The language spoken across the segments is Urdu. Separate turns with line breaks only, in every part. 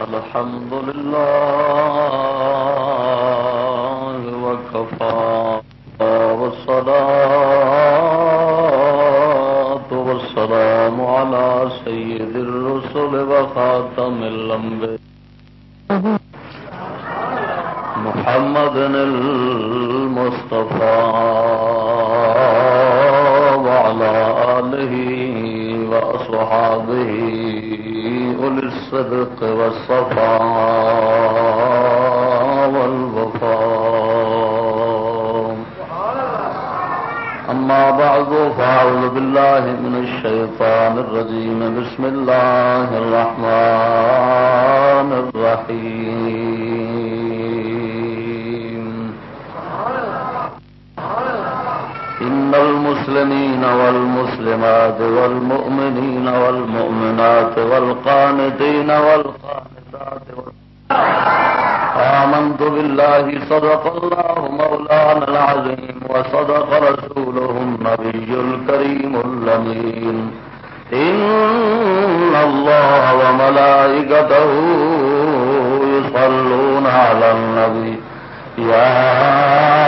الحمد لله وكفى والصلاة والسلام على سيد الرسل وخاتم الأنبياء محمد المصطفى وعلى آله وأصحابه الصدق والصفاء والوفاء. أما بعد فأعوذ بالله من الشيطان الرجيم. بسم الله الرحمن الرحيم. المسلمين والمسلمات والمؤمنين والمؤمنات والقانتين والقانتات آمنت بالله، صدق الله مولانا العظيم وصدق رسوله النبي الكريم اللمين إن الله وملائكته يصلون على النبي. يا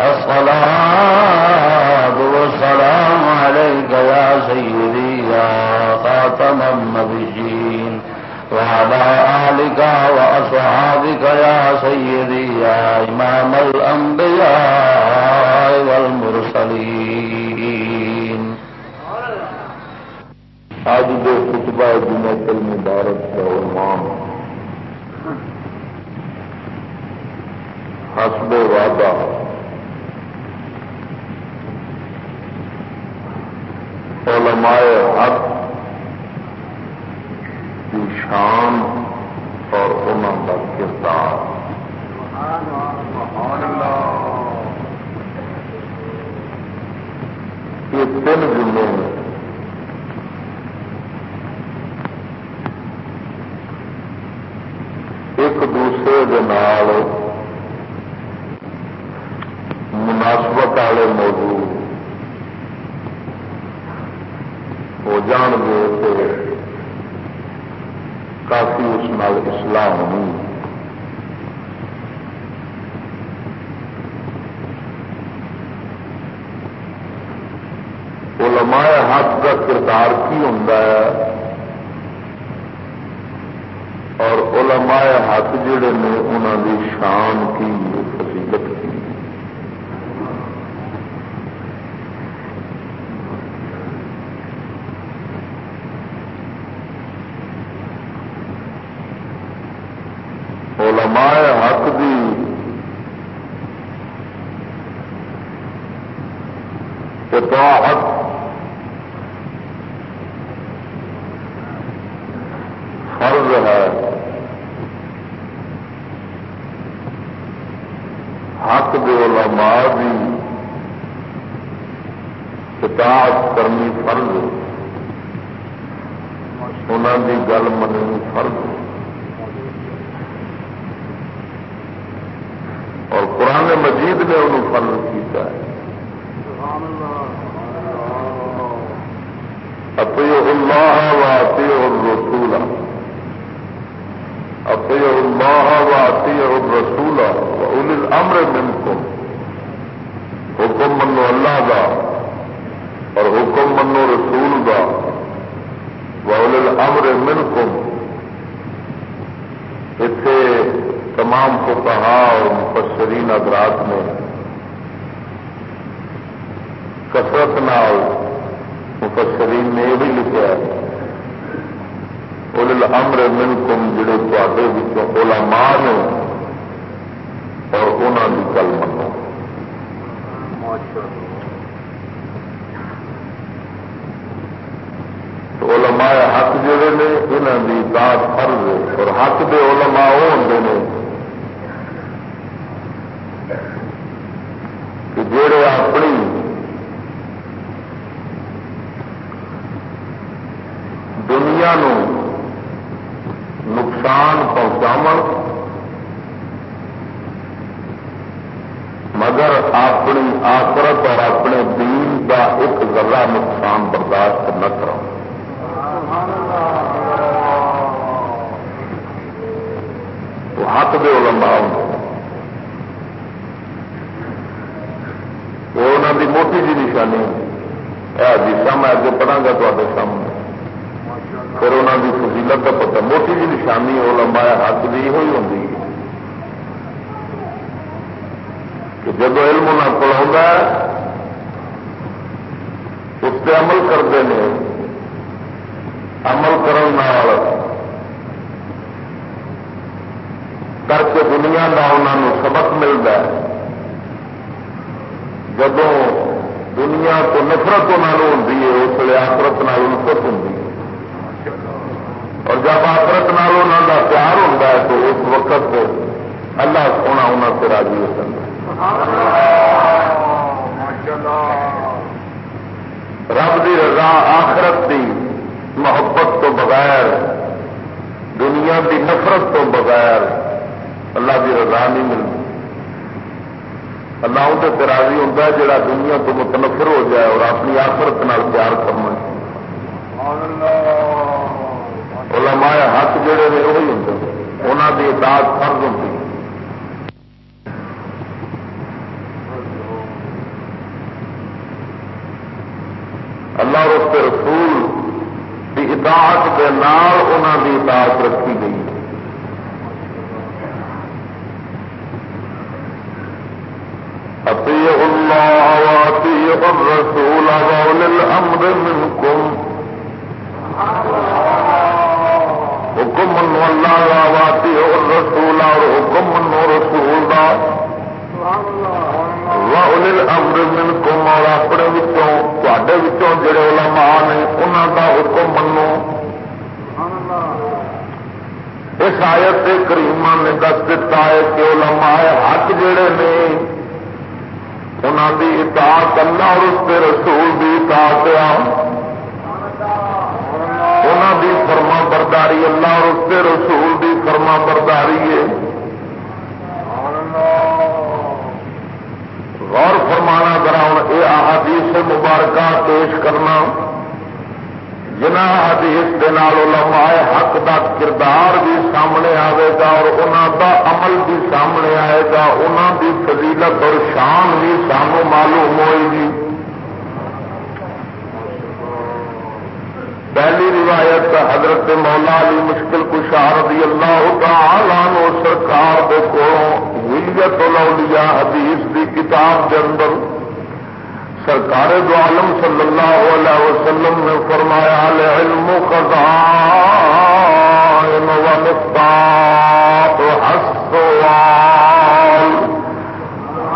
الصلاة والسلام عليك يا سيدي يا خاتم النبيين وعلى آلك وأصحابك يا سيدي يا إمام الأنبياء والمرسلين.
آج جو خطبہ جمعت المبارک کا عنوان حسب وعدہ علماء حق کی شان اور انہوں کا کردار۔ یہ تین جملے میں ایک دوسرے کے مناسبت والے موضوع۔ ہو جان گے تو کافی اس نال اصلاح ہونی علماء حق کا کردار کی ہوں اور علماء حق جڑے نے انہوں کی شان کی فضیلت کر کے دنیا کا انہوں سبق ملتا ہے جب دنیا کو نفرت انہوں ہوتی ہے اس لیے آفرت نال ہوں اور جب آفرت نال انہوں کا پیار ہوتا ہے تو اس وقت اللہ سونا انہوں سے راضی ہو سکتا رب کی رضا آخرت کی محبت تو بغیر دنیا کی نفرت تو بغیر اللہ کی رضا نہیں ملتی۔ اللہ اسے راضی ہوتا ہے جڑا دنیا تو متنفر ہو جائے اور اپنی آخرت نال پیار کرنا علماء حق جڑے نے وہی ہوں انہوں کی اطاعت فرض ہوتی اللہ اور اس کے رسول کی اطاعت کے نال انہوں کی اطاعت رکھی گئی أطيعوا الله وأطيعوا وأولي الأمر منكم. حکم منو اللہ کا واطی اور رسول اور حکم منو رسول کا واؤل امر منکم اور اپنے تے جڑے علماء نے انہوں کا حکم منو. اس آیت کریمہ نے دس دتا ہے کہ علماء حق جڑے نے انہوں کی اطاعت اللہ اور اس کے رسول کی اطاعت انہوں کی فرما برداری اللہ اور اس کے رسول کی فرما برداری ہے۔ غور فرمانا کراؤ یہ احادیث مبارکہ پیش کرنا۔ جنہ حدیث کے علماء حق دا کردار بھی سامنے آئے گا اور انہوں دا عمل بھی سامنے آئے گا انہوں دی فضیلت اور شان بھی سانو معلوم ہوئے گی۔ پہلی روایت حضرت مولا علی مشکل کشار رضی اللہ تعالی نو سرکار دے کو ویت الاولیاء حدیث دی کتاب کے اندر سرکار دو عالم صلی اللہ علیہ وسلم نے فرمایا علم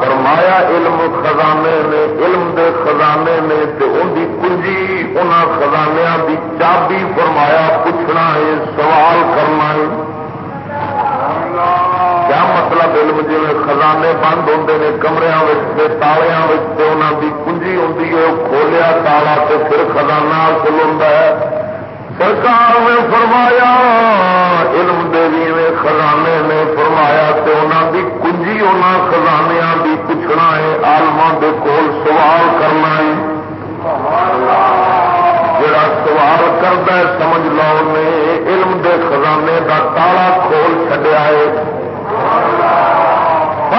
فرمایا، علم خزانے نے، علم دے خزانے نے ان کی کنجی ان خزانیا کی چابی فرمایا، پوچھنا ہے، سوال کرنا ہے۔ کیا مطلب علم جی خزانے بند ہوتے ہیں کمرے تالیا انہوں کی کنجی ہوں کھولیا تالا تو پھر خزانہ حاصل ہے۔ سرکار نے فرمایا، علم دیوی نے خزانے نے فرمایا تو انہوں کی کنجی انہوں خزانیا کی پوچھنا ہے آلما کے کول سوال کرنا ہے۔ جڑا سوال کرتا ہے، سمجھ لو نے علم دے خزانے کا تالا کھول چڈیا ہے۔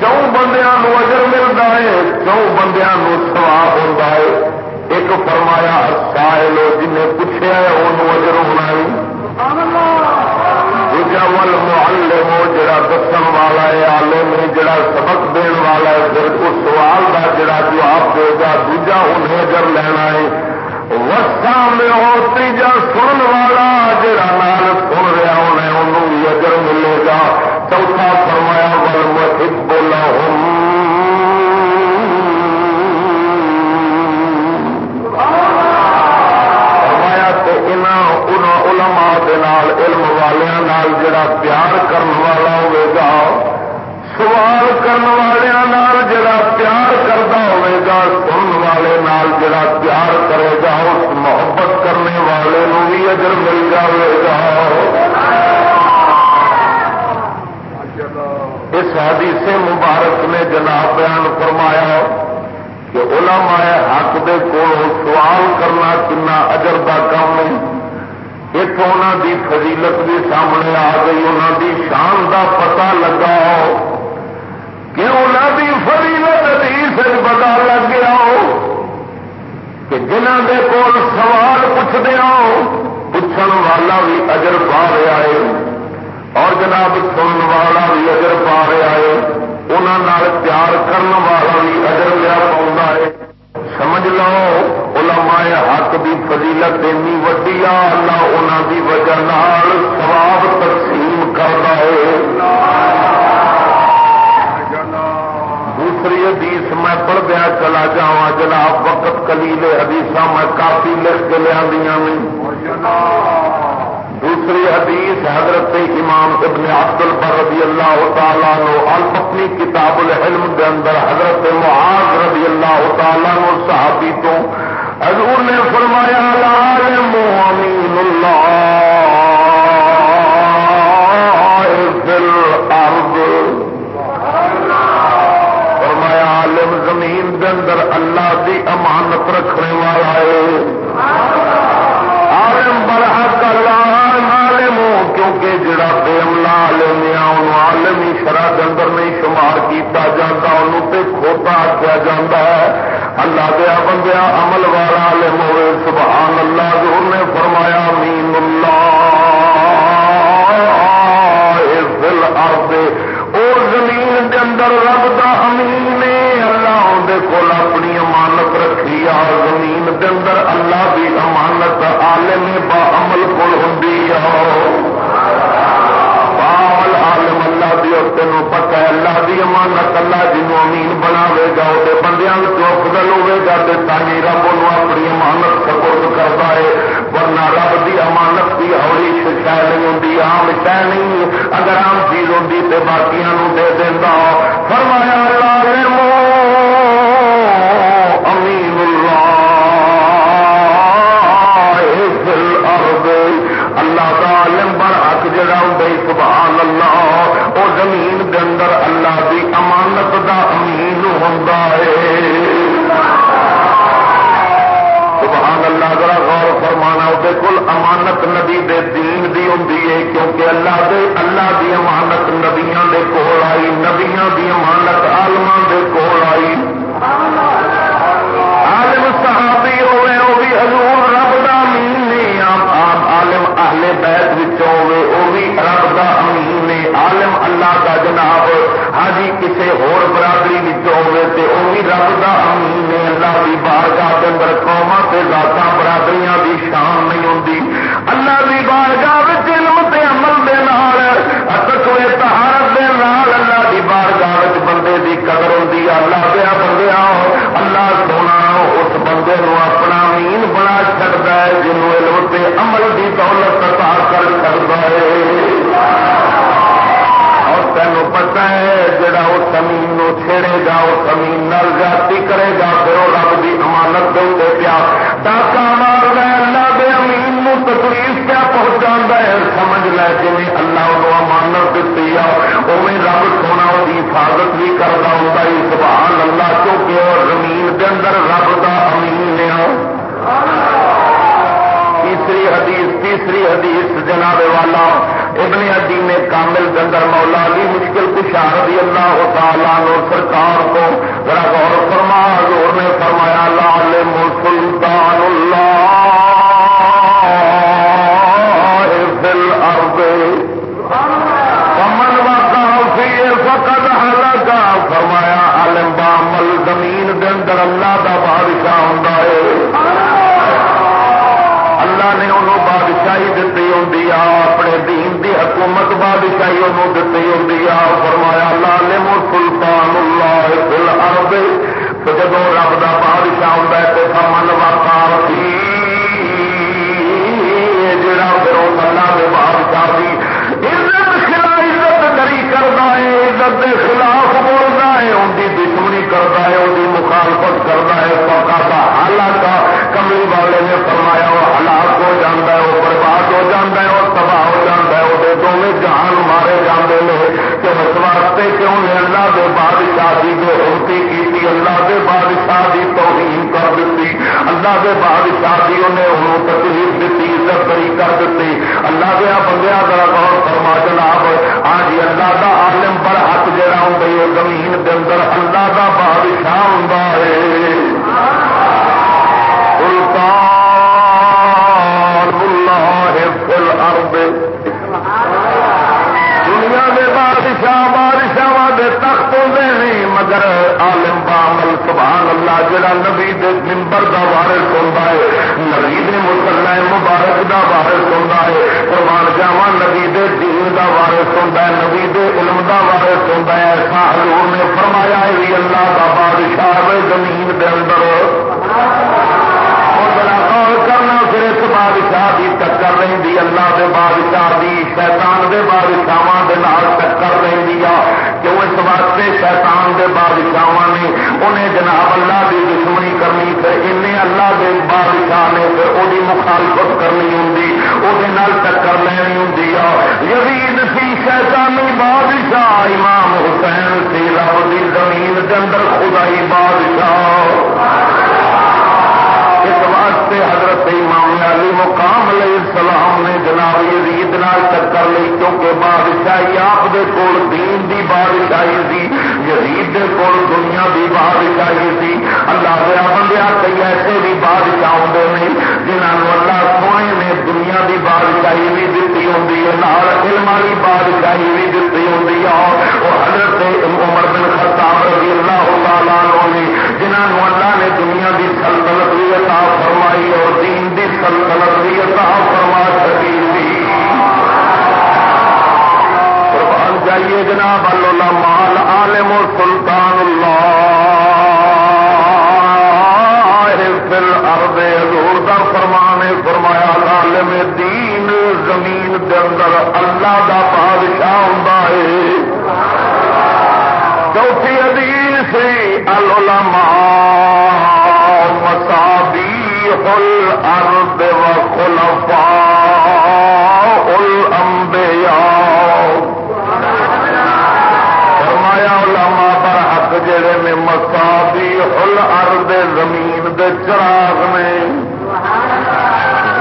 چون بندیا اجر ملتا ہے چون بندیا سواب ہوتا ہے۔ ایک فرمایا سائل جن پوچھا ہے وہ اجر ہونا ہے۔ دوجا، ول محلے ہو جڑا دسن والا ہے آلے میں جڑا سبق دین والا ہے پھر اس سوال کا جڑا جواب دے گا دوجا، انہیں اجر لینا ہے۔ وسا میں ہو، تیجا سن والا، جڑا نال سن رہا انہیں انہوں بھی اجر ملے گا۔ محبت کرنے والے بھی اجر مل جائے گا۔ اس حدیث مبارک نے جناب بیان فرمایا کہ علماء حق دے کو سوال کرنا کنا اجر کا کام ہے۔ انہوں دی فضیلت بھی سامنے آ گئی انہوں دی شان دا پتا لگا کہ انہوں دی فضیلت حدیث پتا لگ گیا کہ جنہ دے کول سوال پوچھتے ہو، پوچھن والا بھی اجر پا رہا ہے۔ اور جناب سنن والا بھی اجر پا رہا ہے انہوں پیار کرنے والا بھی اجر لیا پاؤں ہے۔ سمجھ لو، علماء حق دی فضیلت اینی وڈی آ، اللہ انہوں دی وجہ نال سواب تقسیم کرتا ہے۔ دوسری حدیث میں پڑھ دیا چلا جا جناب وقت کلیل حدیث میں کافی لکھ کے لیا دوسری حدیث حضرت امام ابن عبد البر رضی اللہ تعالیٰ نو اپنی کتاب العلم کے اندر حضرت معاذ رضی اللہ تعالیٰ نو صحابی تو حضور نے فرمایا، العالم امین اللہ فرمایا، عالم زمین کے اندر اللہ دی امانت رکھنے والا ہے عالم برحق اللہ کیونکہ جڑا بے عملہ عالم ہے عالم ہی شرح کے اندر نہیں شمار کیتا جاتا انہوں تے کھوتا آخیا جاتا ہے اللہ دیا بندیا عمل والا عالم ہوئے سبحان اللہ جو نے فرمایا مین اللہ دل آتے او زمین دے اندر رب دا امین اللہ اندر کول اپنی امانت رکھی آ زمین دے اندر اللہ دی تینوں پتا ہے، اللہ دی امانت اللہ جنوب امین بنا گا وہ بندیا افضل ہوے گا تاکہ رب ان اپنی امانت سپورٹ کرتا ہے۔ ورنہ رب دی امانت کی ہولی شہ نہیں ہوں آم شہ نہیں۔ اگر آم چیز ہوتی تو باقی دے دینا فرمایا، اللہ امین فرمانا وہ امانت نبی دے دین دی ہوں کیونکہ اللہ دے اللہ دی امانت نبیاں دے کول آئی نبیاں دی امانت آلما دے کول آئی عالم صحابی ہوئے وہ بھی حضور رب دا امین نہیں عالم اہل بیت ہوئے وہ بھی رب دا امین نے عالم اللہ کا جناب ہاں جی کسی ہور برادری ہوئے تے وہ بھی رب کا امین نے اللہ کی بارگاہ کے اندر قوما سے ذات برادریاں قدر ہوتی اللہ دیا بندیا اللہ سونا اس بندے نو اپنا امین بنا چڑتا ہے جنوب علم تے عمل دی دولت عطا کر سکتا ہے۔ تینوں پتا ہے، جڑا وہ زمین نو چھیڑے گا وہ زمین نل جاتی کرے گا، پھر وہ رب کی امانت دے پیا ڈاکا مار رہا اللہ دے امین نو تکلیف کیا پہنچا ہے؟ سمجھ لے جی اللہ وہ امانت دیتی ہے۔ اوے رب حفاظت بھی کرتا ہوں سبحان اللہ کیونکہ وہ زمین کے اندر رب کا امین ہے۔ تیسری حدیث تیسری حدیث، جناب والا، ابن ادیم کامل گندر مولا علی مشکل کشا رضی اللہ تعالیٰ نو سرکار کو ذرا غور فرما زور نے فرمایا لال سلطان کمن واقع فقد زمین دے اندر اللہ دا بادشاہ ہوں اللہ نے انہوں بادشاہی دیتی ہوں اپنے دین دی حکومت بادشاہی انہوں دیتی ہوں فرمایا لال سلطان اللہ فل ارد تو جب رب دا بادشاہ ہوں تو سمن واقع جڑا پھر اللہ کے بادشاہ کی عزت خلاف عزت دری کرتا ہے، عزت کے خلاف کرتا ہے ان مخالفت کرتا ہے پکا کا حالات کملی والے نے فرمایا، وہ ہلاک ہو جاتا ہے، وہ برباد ہو جاتا ہے، وہ تباہ ہو جاتا ہے، وہ دونوں جہان مارے جاتے ہیں کہ اس واسطے کیوں نے اللہ کے بادشاہ کی جو ہوتی کی اللہ کے بادشاہ کی توہین کر دیتی۔ اللہ کے بادشاہ کی انہیں انہوں تکلیف بری کر دیتی۔ اللہ دیا ہاں بندیا ذرا غور فرما جناب۔ ہاں جی اللہ دا عالم پر حق جہاں ہوں گئی وہ زمین کے اندر اللہ دا بادشاہ ہوں جڑا نبی دے ممبر دا وارث ہوتا ہے، نبی دے مسلح مبارک دا وارث ہوتا ہے، قربان جاوا نبی دے دین دا وارث ہوتا ہے، نبی دے علم دا وارث ہوتا ہے، ایسا حضور نے فرمایا ہے اللہ دا بادشاہ ہے زمین دے اندر۔ کرنا پھر اس بادشاہ کی ٹکر رہی اللہ کے بادشاہ کی شیطان کے بادشاہ کے نال ٹکر رہی آ کیوں اس واسطے شیطان کے بادشاہ نے جناب اللہ کی دشمنی کرنی، پھر ان اللہ کے بادشاہ نے پھر وہ مخالفت کرنی ہوں وہ ٹکر لینی ہوں یزید سی شیطانی بادشاہ، امام حسین سی رب کی زمین کے اندر خدائی بادشاہ۔ واسطے حضرت امام علی مقام علیہ السلام نے جناب یزید نال چکر لی، کیونکہ بادشاہی آپ دے کول دین دی بادشاہی سی۔ یزید دے کول دنیا دی بادشاہی سی اللہ دیا بندیا کئی ایسے بھی بادشاہ ہوتے ہیں جنہوں اللہ سونے نے دنیا دی بادشاہی بھی دیتی ہوں نال علم والی بادشاہی بھی دیتی ہوں وہ حضرت عمر بن خطاب رضی اللہ تعالیٰ نے جنہوں اللہ نے دنیا دی سلطنت بھی عطا فرمائی اور دین دی سلطنت بھی عطا فرما جناب العلماء العالم سلطان اللہ پھر ارد حضور دا فرمان فرمایا العالم دین زمین دے اندر اللہ دا بادشاہ ہوں چوتھی حدیث العلماء چراغ نے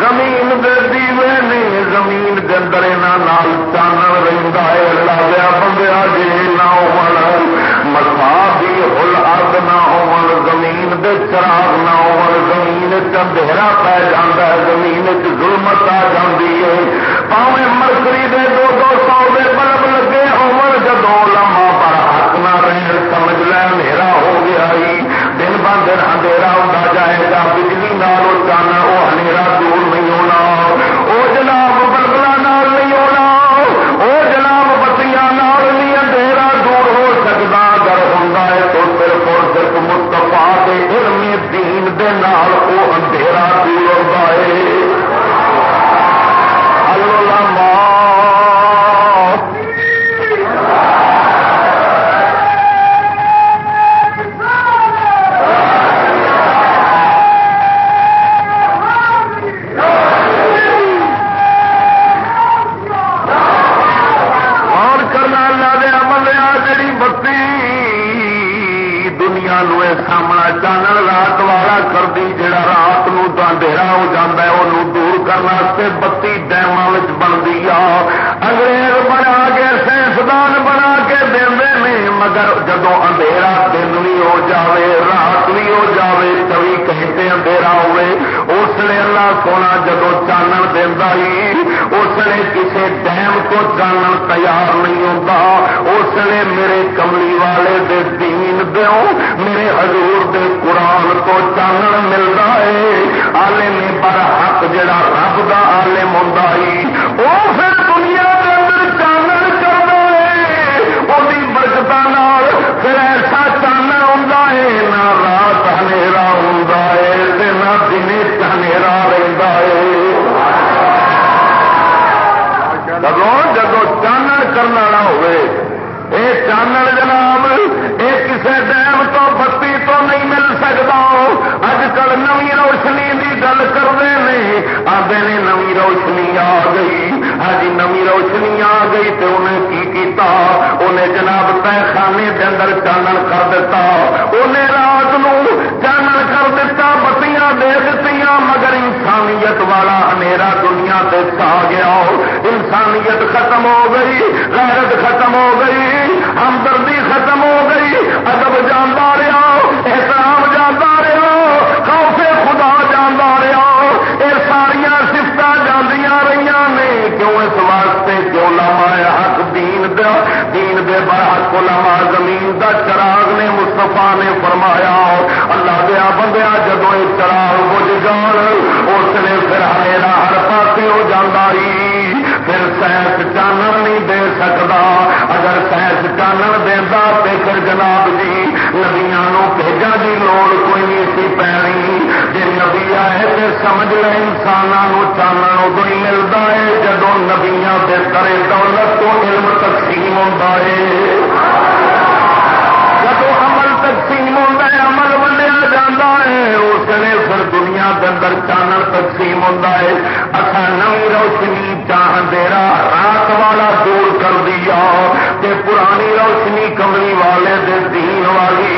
زمین دے دیوے نے زمین کے اندر نال چانن رہتا ہے اللہ دیا بندیا جی نہ مسا بھی ہل ارد نہ ہو زمین دے چراغ نہ ہو زمین چندھیرا پی جا زمین ظلمت آ جاتی ہے۔ پاوے مرکری دے دو دو سو دے بلب لگے ہو جدو جائے گا بجلی نال جانا وہ ہنیرا اللہ سونا جدو چانن دینا اس کسی ڈیم کو چانن تیار نہیں ہوتا اس لیے میرے کملی والے دے دین دیو میرے حضور دے قرآن کو چانن ملتا ہے آلے پر حق جڑا رب کا آلم ہوں وہ پھر دنیا کے اندر چانن کرتا ہے وہ برکت پھر ایسا چانن ہوں نہ رات ہنیرا ہوں دن ہنیرا رہتا ہے. جب جب چانن کرنا نہ ہوئے، اے چانن جناب یہ کسی ڈیم تو بتی تو نہیں مل سکتا اج کل نو روشنی کی گل کرتے ہیں آدھے نے نو روشنی آ گئی. ہاں نو روشنی آ گئی تو انہیں کی کیتا؟ انہیں جناب تہ خانے کے اندر چانن کر دیتا. انہیں رات نو چانن بتیاں مگر انسانیت والا ہنیرا دنیا سے چھا گیا۔ انسانیت ختم ہو گئی، غیرت ختم ہو گئی، ہمدردی ختم ہو گئی، ادب جانا رہا، احترام جانا رہا، خوف خدا جانا رہا۔ یہ ساریا سفت جاندیاں رہی نے، کیوں اس واسطے کیوں لما حق دین دا، دین دے برحق لما زمین دا چراغ نے مستفا نے فرمایا۔ اللہ دیا ہر پاس ہو جانا پھر سائنس چانن نہیں دے سکتا اگر سائنس چانن دینا تو پھر جناب جی نبیا بھیجا کی لوڑ کوئی نہیں سی پینی جی نبی آئے تو سمجھ لے انسانوں چانن ادو ہی ملتا ہے جدو نبیا کے کرے دولت تو علم تقسیم ہوتا ہے۔ جب عمل تقسیم ہوتا ہے، عمل ونڈیا جاتا ہے، اس نے پھر دنیا کے اندر چانن تقسیم ہوتا ہے۔ اچھا نئی روشنی چاہ دیرا رات والا دور کر دیا تے پرانی روشنی کملی والے دے دین والی۔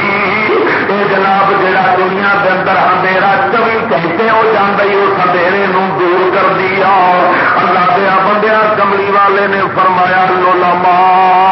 اے جناب، جڑا دنیا کے اندر اندھیرا چوبی گھنٹے ہو جاتا اس اندھیرے دور کر دیا۔ اللہ دیا بندیا کملی والے نے فرمایا، لولا ماں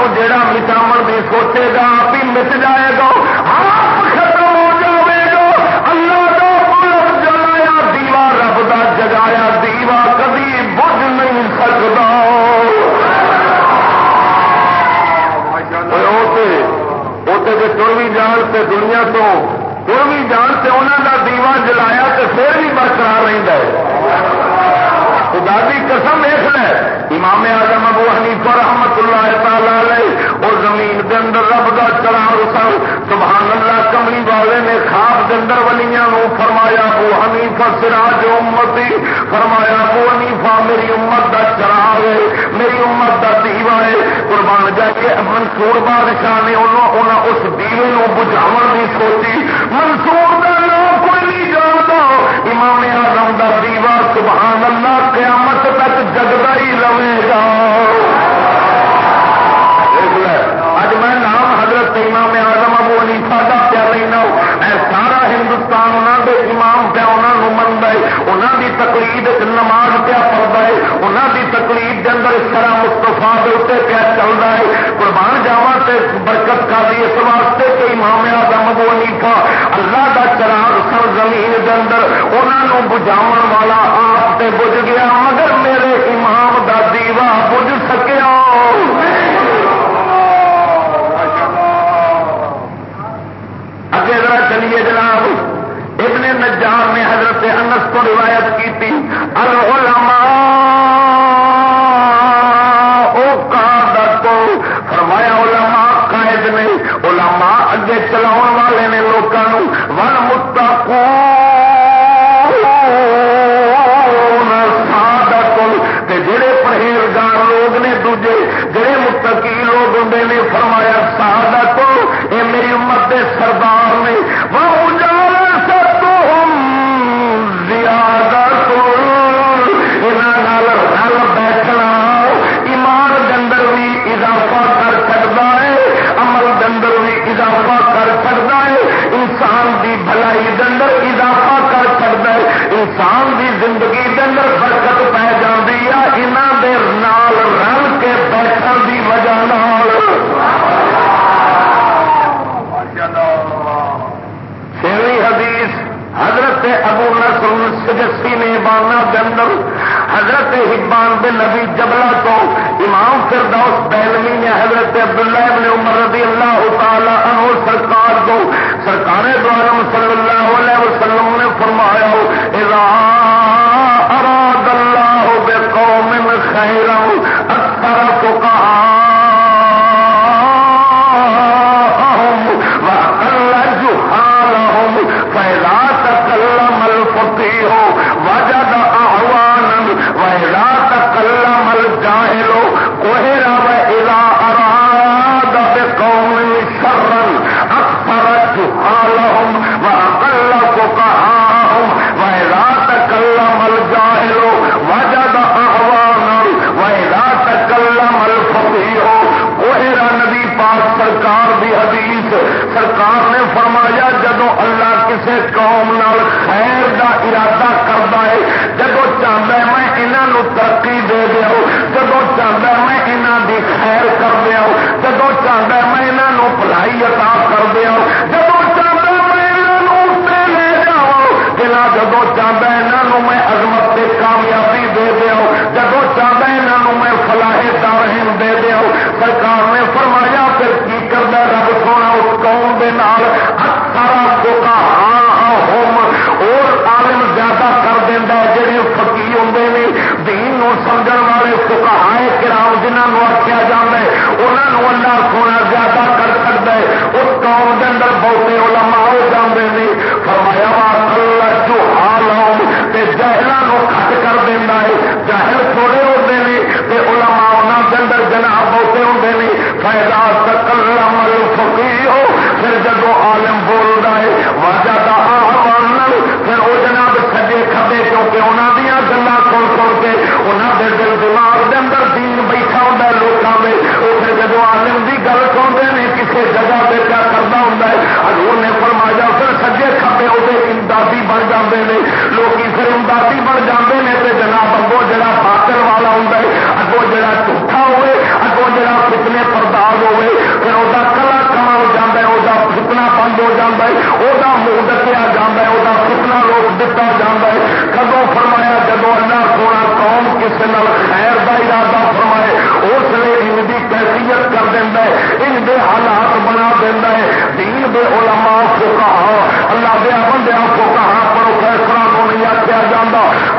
انہوں جہاں مٹاو بھی سوچے گا آپ ہی مٹ جائے گا، آپ ختم ہو جائے گا۔ اللہ کا ملک جلایا، دیوا رب کا جگایا، دیوا کبھی بج نہیں سکتا تر بھی جان سے دنیا تو تر بھی جان سے انہوں کا دیوا جلایا تو پھر بھی برقرار رہتا ہے۔ خدا کی قسم دیکھ لے امام اعظم ابو حنیفہ رحمت اللہ تعالی اور زمین کے اندر رب کا چلا سن سبحان اللہ، کملی والے نے خواب کے اندر ولیاں فرمایا، ابو حنیفہ، سراج امتی، فرمایا، ابو حنیفہ، میری امت کا چراغ ہے، میری امت کا دیوا ہے۔ قربان جا کے منصور بادشاہ نے اس دیوے بجھاو کی سوچی، منصور کا امام آزم کا دیوا سبحان اللہ، قیامت تک جگتا ہی رہے گا۔ اج میں نام حضرت امام آزم ابو علیفا کا پیا لینا۔ سارا ہندوستان انہوں کے امام پہ انہوں منگا ہے۔ انہوں کی تقلید نماز پیا پڑتا ہے۔ انہوں کی تقلید کے اندر اس طرح مستفا کے اتنے پیا چلتا ہے۔ قربان جاوا سے برکت کر دی اس واسطے کہ امام آزم ابو علیفا اللہ کا چراغ سر زمین کے اندر انہوں بجاو والا آپ سے بج گیا، مگر میرے امام کا دیوا بج سکیا۔ اگے ذرا چلیے جناب، ابن نجار نے حضرت انس کو روایت کی تھی، العلماء حضرت حبان بن نبی جبلا تو امام فردوس بیلوی نے حضرت عبداللہ ابن عمر رضی اللہ تعالی عنہ سرکار کو، سرکار دوارا صلی اللہ قوم نال خیر دا ارادہ کرتا ہے۔ جدو چاہتا ہے میں انہوں ترقی دے دیا جدو چاہتا ہے میں انہوں دی خیر کر دیا جدو چاہتا ہے میں انہوں بھلائی عطا کر دیا جدو چاہتا میں انہوں اتنے لے جاؤ جنا جدو چاہتا ہے انہوں میں عظمت سے کامیابی دے دیا جدو چاہتا ہے انہوں میں فلاح دارہم دے دیا سرکار نے فرمایا، پھر کی کرتا رب سونا اس قوم کے نال سارا کوکا ہوم اور عالم زیادہ کر دینا جہے فقی ہوں نے دین نو سمجھ والے فکائے کرام جنہوں آخیا جا ہے انہوں اللہ سونا زیادہ کر سکتا ہے۔ اس قوم کے اندر بہتے علماء ہو جاتے ہیں فرمایا وا اللہ جو حال تے جہلوں کٹ کر دینا ہے، جہل تھوڑے ہوتے ہیں تے علماء انہوں کے اندر جناب بہتے ہوتے ہیں فائدہ تکلم الفقی ہو۔ پھر جب عالم بولتا ہے واجہ کا آہوان پھر وہ جناب سجے کھبے کیونکہ انہوں دیا گلا سن سن کے انہوں دے دل دماغ دے اندر دین بیٹھا ہوتا ہے لوگوں میں وہ پھر جب عالم کی گل سنتے ہیں کسی جگہ پہ کیا کرنا ہوں حضور نے فرمایا پھر سجے کھبے وہ امدادی بن جاتے ہیں لوگ پھر امدادی بن جاتے ہیں تو جناب اگو جڑا باطل والا ہوں اگو جڑا جھوٹا ہوئے اگو جڑا فتنے پرداز ہوئے پھر وہ کلا کما ہو جاتا ہے وہ فتنا بند ہو جاتا ہے وہ منہ ڈکیا جاتا ہے وہ فتنا روک دتا جاتا ہے کدو فرمایا جب اللہ قوم کسی نال خیر کا ارادہ فرمائے، اس لیے ان کی کیفیت کر دینا ہے، ان کے حالات بنا دینا ہے۔ دین دے علماء فقہ اللہ دیا بندیا فقہ پروفیسر کو نہیں آخیا جا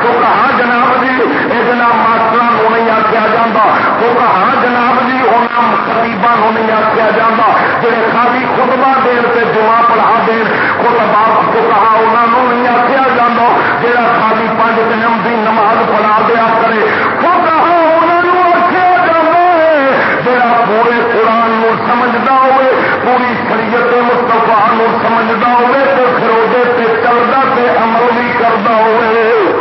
فقہ جناب جی یہ جناب ماسٹر کو نہیں آخیا جا فقہ جناب جی ان انہوں خطیبا نہیں آخیا جا جہے خالی خطبہ دین سے جمعہ پڑھا دین، خطبہ فقہ انہوں نہیں آخیا جا جہاں خالی پانچ دن کی دیا کرے۔ فقہ انہوں آخیا جا جڑا پورے قرآن سمجھتا ہوئے، پوری شریعت مستفا سمجھتا ہوئے، تو پھر وہ چلتا تے عمل بھی کرتا ہوئے۔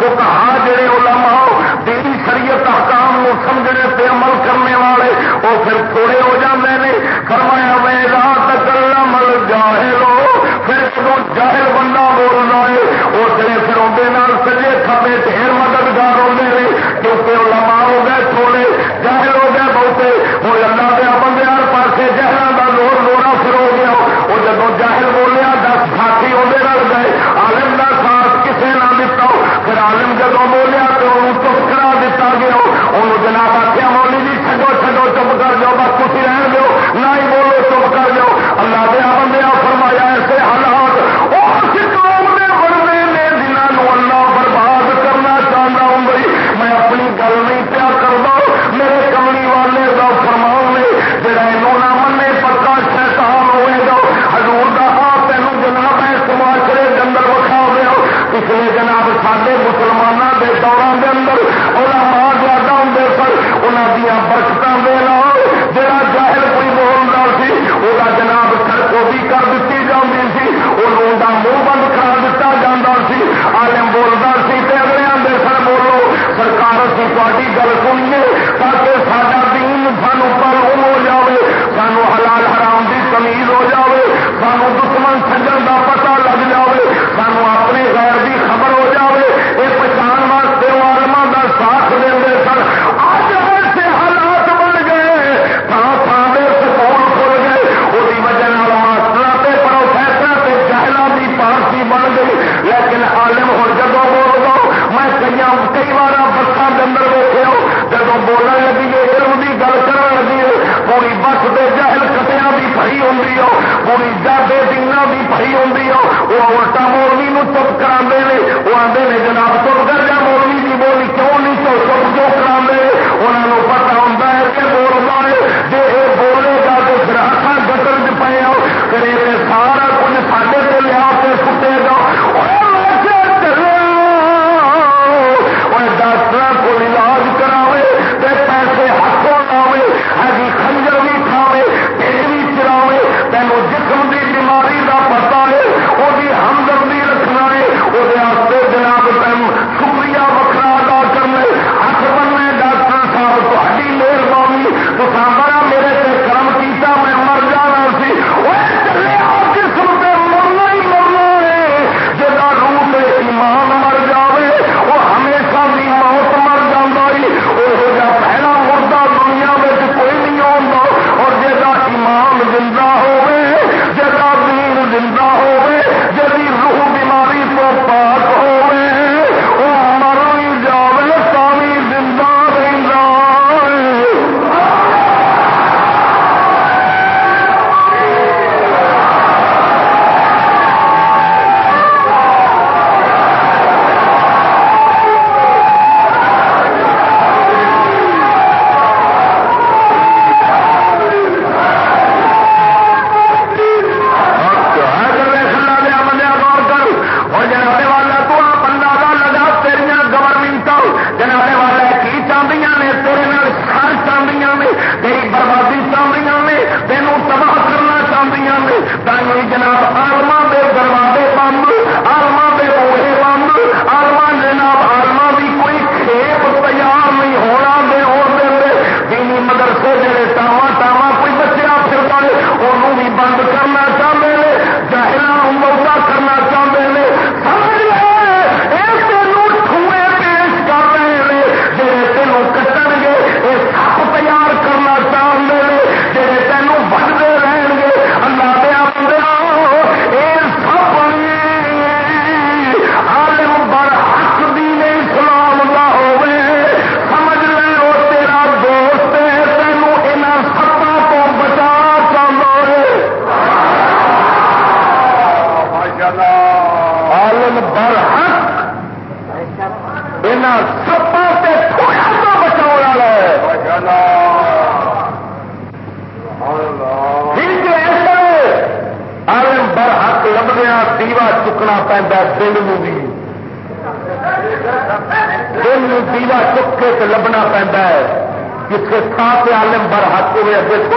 فقہا جڑے علماء تیری شریعت احکام نو سمجھنے تے عمل کرنے والے وہ پھر تھوڑے ہو جاندے نے۔ فرمایا ویلا تکلم الجاہلو پھر جب جاہل بندہ بولنا ہے اس لیے پھر اندر سجے کھبے ڈھیر مددگار ہوندے نے کیونکہ علماء ہو گئے تھوڑے، جاہل ہو گئے بہتے ہوں اللہ بس تھی رہن دو نہ ہی بولو چپ کر جاؤ۔ اللہ دیا بندے فرمایا، ایسے حالات اس قوم نے بننے نے جنہوں اللہ برباد کرنا چاہتا ہوں بھائی میں اپنی گل نہیں پیا کر میرے کملی والے کا فرماؤ نے جڑا انہوں نہ منے پکا شیطان ہوئے گا۔ حضور کا ہاں تینوں جناب ہے سماچرے اندر وکھا ہوا پچھلے جناب سارے مسلمانوں کے دوران کے اندر انہیں ماں زیادہ ہوں سر انہوں دیا برکت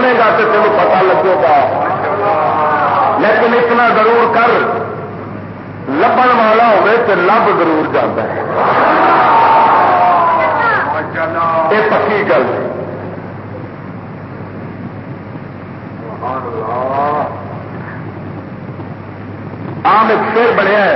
سنے گا تو تمہیں پتا لگے گا۔ لیکن اتنا ضرور کر، لبن والا ہوئے تو لب ضرور جاتا ہے۔ یہ پکی گل آم ایک شیر بنیا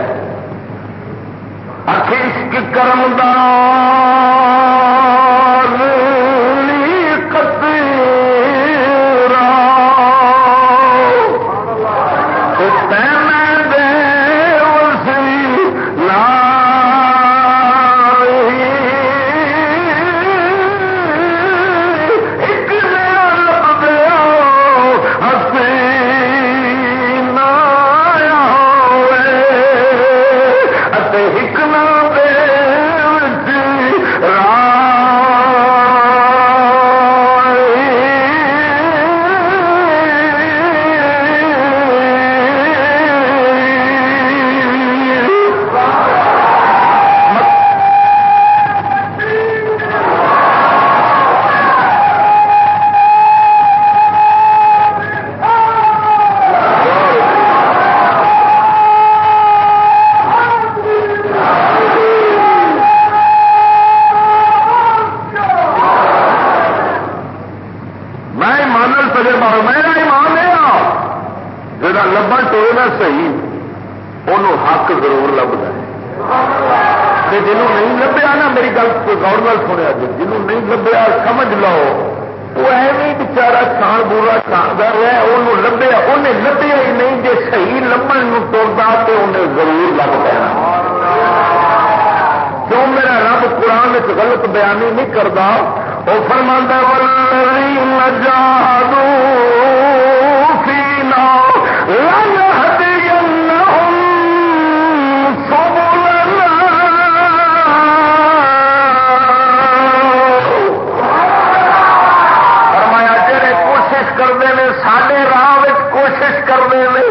کرتے ہیں سارے راہ کوشش کرتے ہیں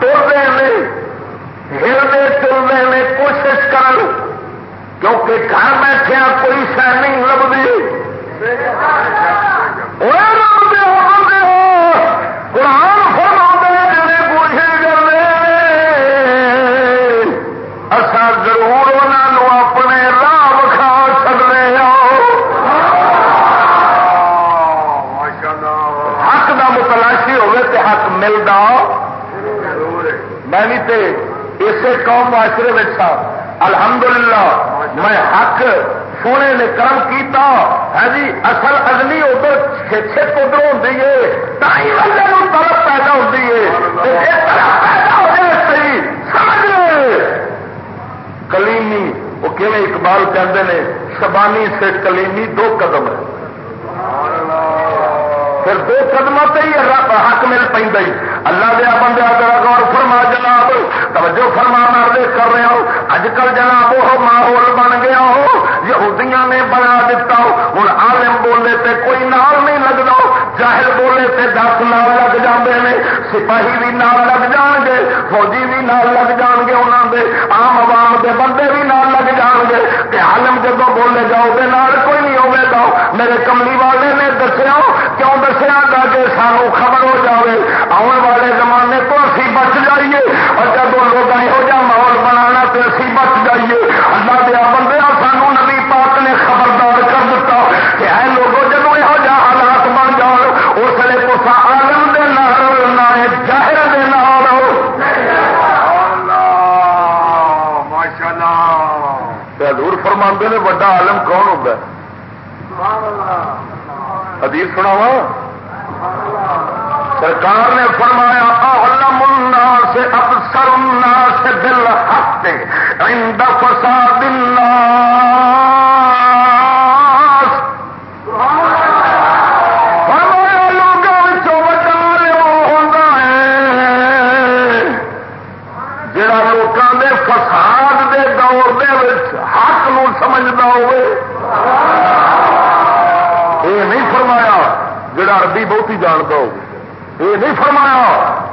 ترتے ہیں ہلتے چلتے ہیں کوشش کر کیونکہ گھر بیٹھے کوئی شہ نہیں لگتی سے اسے قوم معاشرے میں تھا۔ الحمدللہ، میں حق سونے نے کرم کیتا۔ ہے جی اصل اگنی ادھر چھت ادھر ہوں ہے۔ تھی طلب پیدا ہوتی ہے۔ وہ کہ اقبال کہتے ہیں شبانی سے کلیمی دو قدم ہے۔ پھر دو قدم سے ہی حق مل پہ اللہ دیا بندہ کرا گور فرما جناب، توجہ فرما مارے کر رہے ہو۔ اج کل جناب وہ ماحول بن گیا ہو، یہودیاں نے بنا دیتا ہوں عالم بولے تے کوئی نال نہیں لگتا۔ جاہل بولے تے دس نال لگ جاندے نے، سپاہی بھی نال لگ جان گے فوجی بھی نال لگ جان گے انہوں دے، عام عوام دے بندے بھی نال لگ جان گے کہ عالم جب بولے جاؤ گے نال کوئی نہیں ہوگا گا۔ میرے کملی والے نے دسیا، کیوں دسیا؟ گا کہ سانو خبر ہو جائے آنے والے زمانے کو اسی بچ جائیے۔ اور جب لوگ یہو جہاں ماحول بنا تو اسی بچ جائیے۔ اللہ دیا بندے سانو نبی پاک نے خبردار کر دیتا کہ اے لوگوں جب یہو جہاں حالات بن جان اس لیے تو آلم دے نال نہ ظاہر دے نال حضور فرما نے وڈا ہوں حدیث سنا سرکار نے فرمایا علم الناس افسر الناس بالحق عند فساد الناس فرمایا لوگوں وچار ہوتا ہے جڑا لوگوں کے فساد دے دور دے حق نو سمجھتا ہوئے یہ نہیں فرمایا جڑا بہت ہی جانتا ہو یہ نہیں فرمایا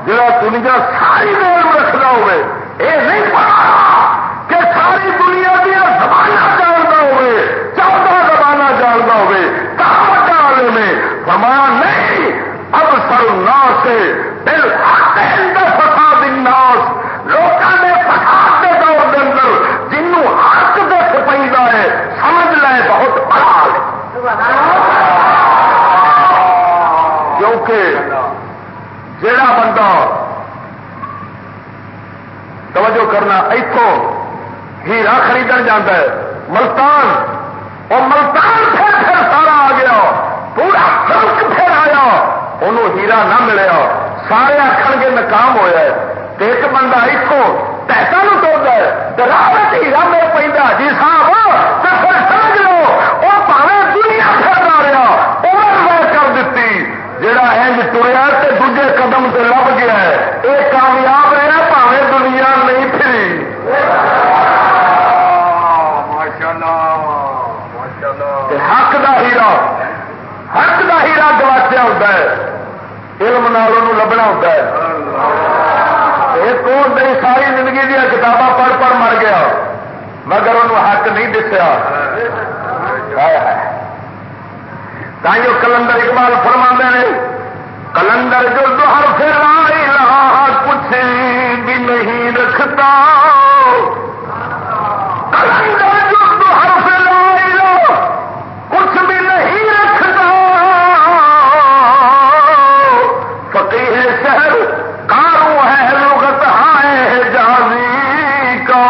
جڑا دنیا ساری دیر رکھنا ہوئے، یہ نہیں فرمایا کہ ساری دنیا دیا زبان جانتا ہوئے چودہ زبانہ جانتا ہوئے، کہاں والے میں فرمایا نہیں اب سر نہ سے دل فساد الناس لوگوں نے فساد کے دور کے اندر جنوں حق دکھ پہ ہے سمجھ لے بہت بڑا کیونکہ جڑا بندہ توجہ کرنا اتوں ہیرا خریدن جانا ہے۔ ملتان اور ملتان پھر پھر سارا آ گیا۔ پورا ملک پھر آیا۔ انہوں ہیرا نہ ملیا۔ سارے آخر گے ناکام ہوا ہے۔ ایک بندہ اتوں پیسہ نو توڑتا ہے۔ راہ ہیرا میرے پہ جی صاحب تو پھر سمجھ لو وہ پاوے دنیا پھر آ رہا وہ کر دیتی جڑا انج تریا تو دوجے قدم سے لب گیا ہے۔ یہ کامیاب رہا پاوے دنیا نہیں پھری۔ حق دا ہیرا حق دا ہیرا گواچیا ہوتا ہے۔ علم نال لبنا ہوتا ہے۔ ایک میری ساری زندگی دیا کتاباں پڑھ پڑھ مر گیا۔ مگر انہوں حق نہیں دسیا۔ تائیو کلندر اقبال فرما نے، کلندر جو ہر پھر کچھ بھی نہیں رکھتا۔ کلندر جو ہر پھر کچھ بھی نہیں رکھتا۔ فقیر شہر کارو ہے، لغت ہے جازی کا۔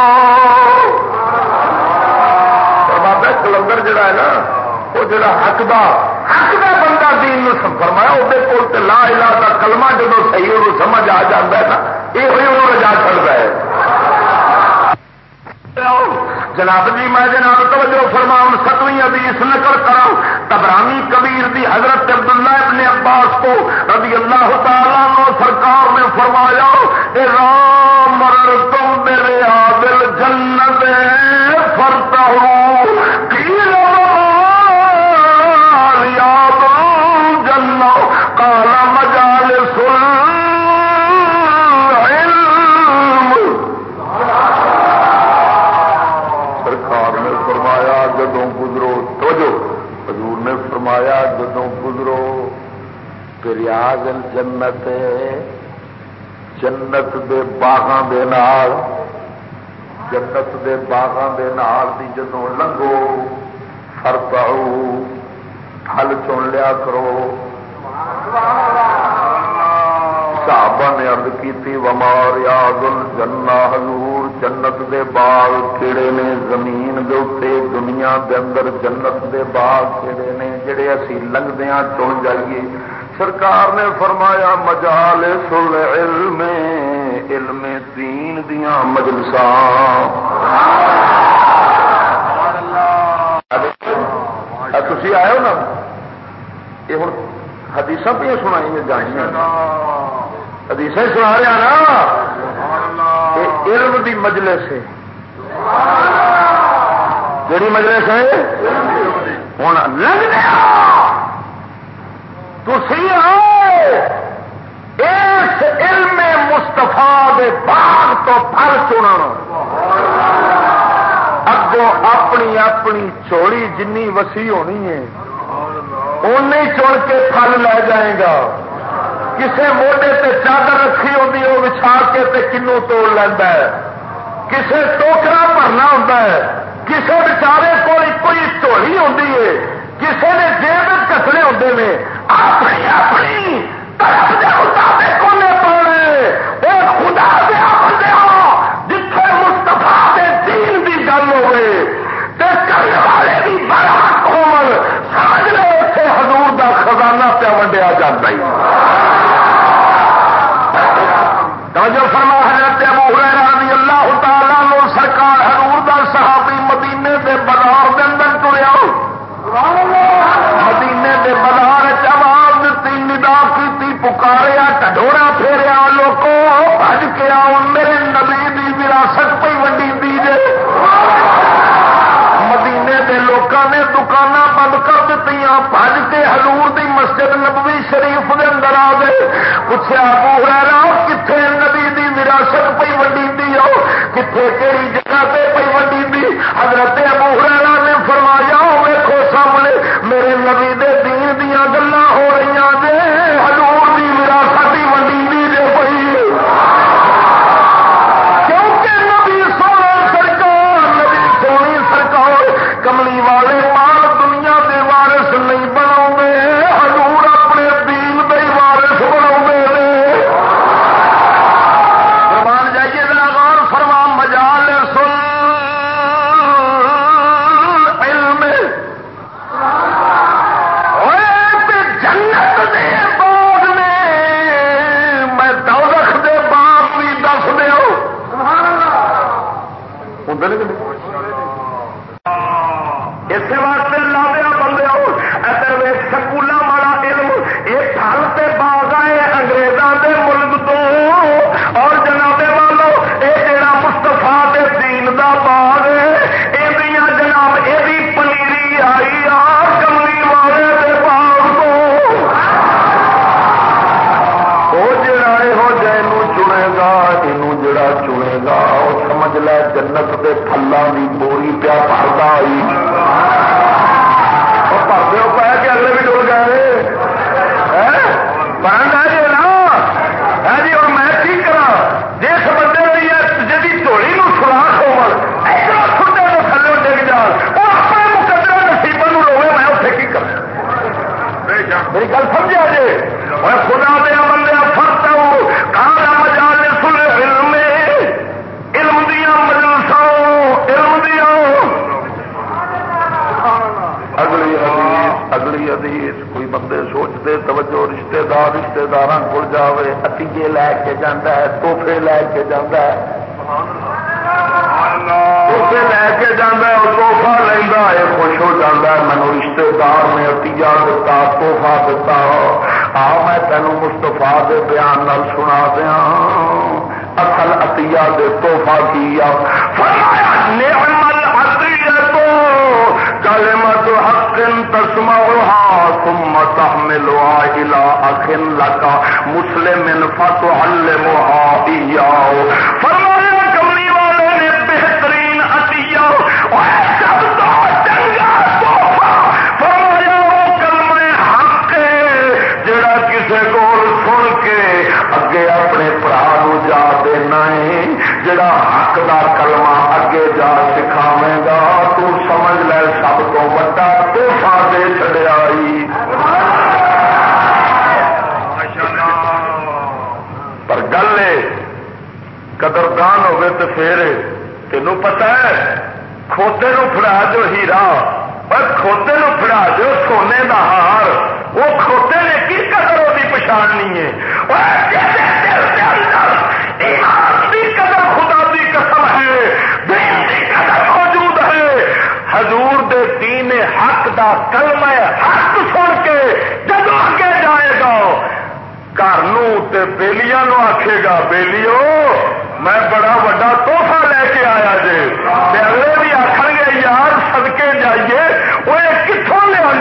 بابا کلندر جڑا ہے نا، وہ جڑا حق دا حق دا بندہ دین نو فرمایا وہ کول لا الہ دا کلمہ جب صحیح وہ سمجھ آ جاتا ہے نا یہ ہوئی انہوں رجا چڑھتا ہے جناب جی میں جناب توجہ فرماؤں ستویں حدیث نقل کرا تبرانی کبیر دی حضرت عبداللہ ابن عباس کو رضی اللہ تعالیٰ نو سرکار نے فرمایا اے رام مرر تم میرے عادل جنت فرتا ہوں ریاض جنت جنت دے باغاں دے نال، جنت دے باغاں دے نال دی جدوں لنگو فرتاؤ پھل چن لیا کرو۔ صحابہ نے ارد کی ومار یاد جنا حضور جنت دے باغ کہڑے نے زمین دے اتنے دنیا دے اندر جنت دے باغ کہڑے نے جڑے اسی لنگدیا چن جائیے۔ سرکار نے فرمایا مجال سل علم علم دین دیا مجلساں۔ تھی آئے ہو نا؟ یہ ہوں حدیث پہ سنائی جانی حدیث سنا رہا نا؟ یہ علم دی مجلس ہے۔ جڑی مجلس ہے؟ ہوں لگنے تھی اس علم مستفا کے باغ تو پھل چنا اگوں اپنی اپنی چوڑی جن وسیع ہونی ہے ان چن کے پھل لے جائے گا کسے موڈے تے چادر رکھی ہوتی وہ بچھا کے کنو توڑ لینا ہے کسے ٹوکرا بھرنا ہوتا ہے کسے بچارے کو کوئی چوڑی ہوتی ہے کسے نے جیب کسنے ہوتے ہیں اپنی اپنی طرف کے مطابق کونے پانے وہ خدا دیا بندے جتنے مستفا کے دین کی گل ہوئے کرنے والے بھی بڑا کومل سمجھ لو اتنے حضور دا خزانہ پہ ونڈیا جاتا ہی جو فرما حضرت ابو ہریرہ رضی اللہ تعالیٰ بازار دے اندر ٹریا مدینے دے بازار چواز دیتی ندا کی پکاریا ٹڈورا پھیریا لوگوں بج کے آؤ میرے نبی دی وراثت پہ ونڈی دیجے مدینے دے لوکاں نے دکان بند کر دیتی بج کے حضور دی مسجد نبوی شریف دے اندر آ گئے۔ پوچھا ابو ہریرہ کتنے نبی دی وراثت پہ ونڈی دی ہو کتنے کہڑی پاسے پی وڈی ونڈی دی۔ حضرت ابو ہریرہ نے فرمایا ویکو سامنے، میرے نبی دے دین دیا گلان جنت کے پھلوں کی بوری پیا پڑتا آئی پڑتے ہو پایا کہ اگلے بھی ڈول گئے پڑھنا جی نا؟ جی اور میں کی کرا جس بندے کی جی ٹولی نو سوراخ ہو خدے کو تھلے ڈگ جان۔ اپنے مقدر نصیبوں روے میں اتنے کی کرا میری گل سمجھا جی؟ میں خدا دیا بندے فرق کہاں مجال سن علم علم دیا مجلسوں علم دیا اگلی حدیث کوئی بندے سوچتے، توجہ رشتے دار رشتے دار کو جائے اتیجے لے کے جانا ہے توحفے لے کے جانا ہے۔ توحفے لے کے جانا ہے توحفہ لینا ہے، خوش ہو جاتا ہے مینو رشتے دار نے اتیجا دتا توحفہ دتا۔ آ، میں تینوں مستفا دے بیان نال سنا دیا اصل اتیا دے توحفہ کیا؟ فرمایا کلمت حق تسمعها، ثم تحملها الى اخ لك. مسلم فتعلمها اياه فرمایا کملی والے نے بہترین عطیہ. سب تو چنگا تحفہ فرمایا، وہ کلمہ حق جڑا کسے کو سن کے اگے اپنے برا جا دینا ہے۔ جڑا حق دا کلمہ اگے جا سکھاوے گا، تو سمجھ قدردان ہوگی تو پھر تینوں پتا ہے کھوتے نو فڑا جو ہیرا اور کھوتے نو فڑا جو سونے دا ہار وہ کھوتے نے کی قدر وہ پچھاڑنی ہے قدر خدا دی قسم ہے دین دی قدر موجود ہے حضور دے دین حق دا کلمہ حق سن کے جب اگے جائے گا گھر بےلیاں آخے گا بےلیو میں بڑا وڈا تحفہ لے کے آیا جی۔ اگلے بھی آخر گے، یار سدکے جائیے۔ وہ کتوں لیا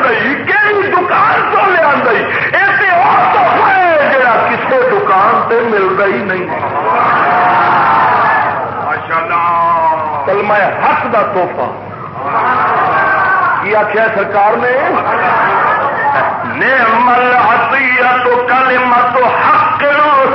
کہ دکان تو لیا تحفہ ہے جا کسی دکان سے ملتا ہی نہیں کلمہ حق دا تحفہ۔ کی آخیا سرکار نے؟ نعم العطیہ تو حق کرو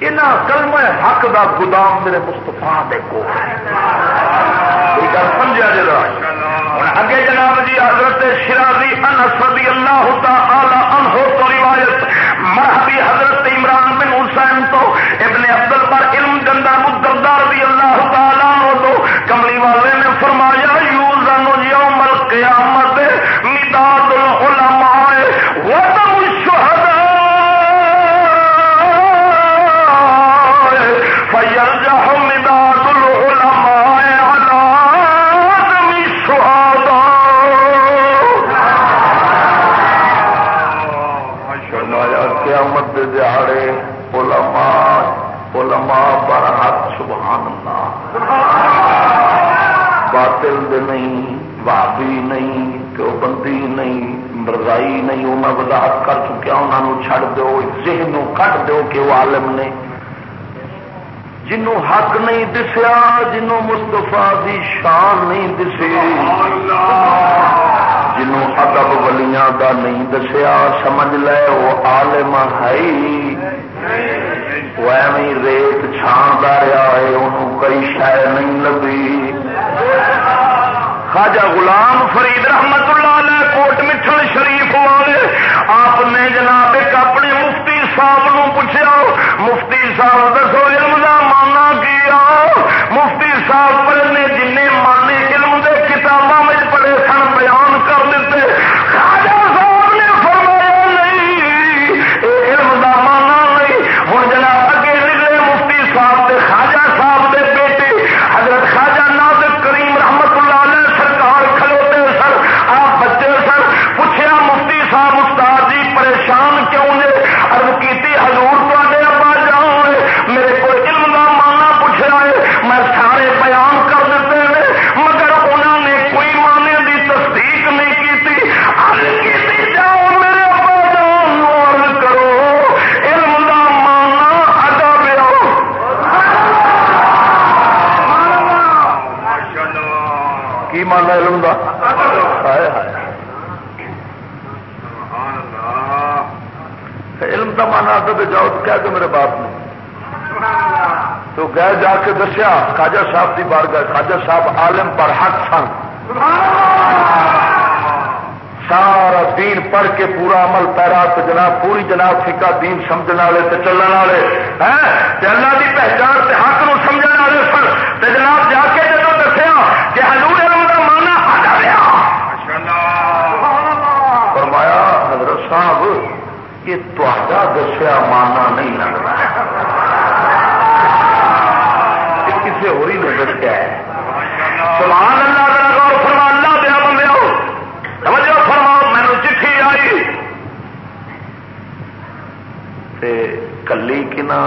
یہاں کلم حق دا گودام میرے مستفا دیکھو سمجھا جا ہوں اگے جناب جی حضرت شرازی انس رضی اللہ تعالی عنہ تو روایت، مرحبی حضرت عمران بن حسین تو، ابن عبد پر علم گندا مدردار رضی اللہ تعالی عنہ تو، کملی والے نے فرمایا، یوزن یوم القیامت نہیں وابی نہیں کیوں بندی نہیں، مرزائی نہیں، وہ میں وضاحت کر چکیا انہوں چھڑ دو ذہن کٹ دو کہ وہ عالم نے۔ جنوں حق نہیں دسیا جنوں مستفا دی شان نہیں دسی۔ جنوں ادب ولیاں دا نہیں دسیا، سمجھ لے، وہ عالم ہے۔ وہ ایویں ریت چھان رہا ہے، انہوں کئی شہ نہیں لبی خواجہ غلام فرید رحمت اللہ علیہ کوٹ مٹھن شریف والے، آپ نے جناب ایک اپنے مفتی صاحب نو پوچھا مفتی صاحب دسو علم کا مانا کیا مفتی صاحب نے جن مانے علم دے کتابوں میں پڑھے سن، بیان مانا ادب جاؤ تو کہہ دو میرے باپ نے۔ تو گئے جا کے دسیا خواجہ صاحب کی بار گئے خواجہ صاحب عالم پر حق سن۔ سارا دین پڑھ کے پورا عمل پیرا تو جناب پوری جناب فکا دین سمجھنے والے تو چلنے والے۔ اللہ کی پہچان سے حق نو سمجھنے والے سن۔ تو جناب جا کے جب دسیا کہ حضور علم کا مانا فرمایا حضرت صاحب یہ تا دسیا مانا نہیں لگتا یہ کسی ہو نے دسیا ہے۔ سبحان اللہ کا غور فرما، اللہ دیا بندے توجہ فرماؤ مینو چٹھی آئی۔ تے کلی کنا،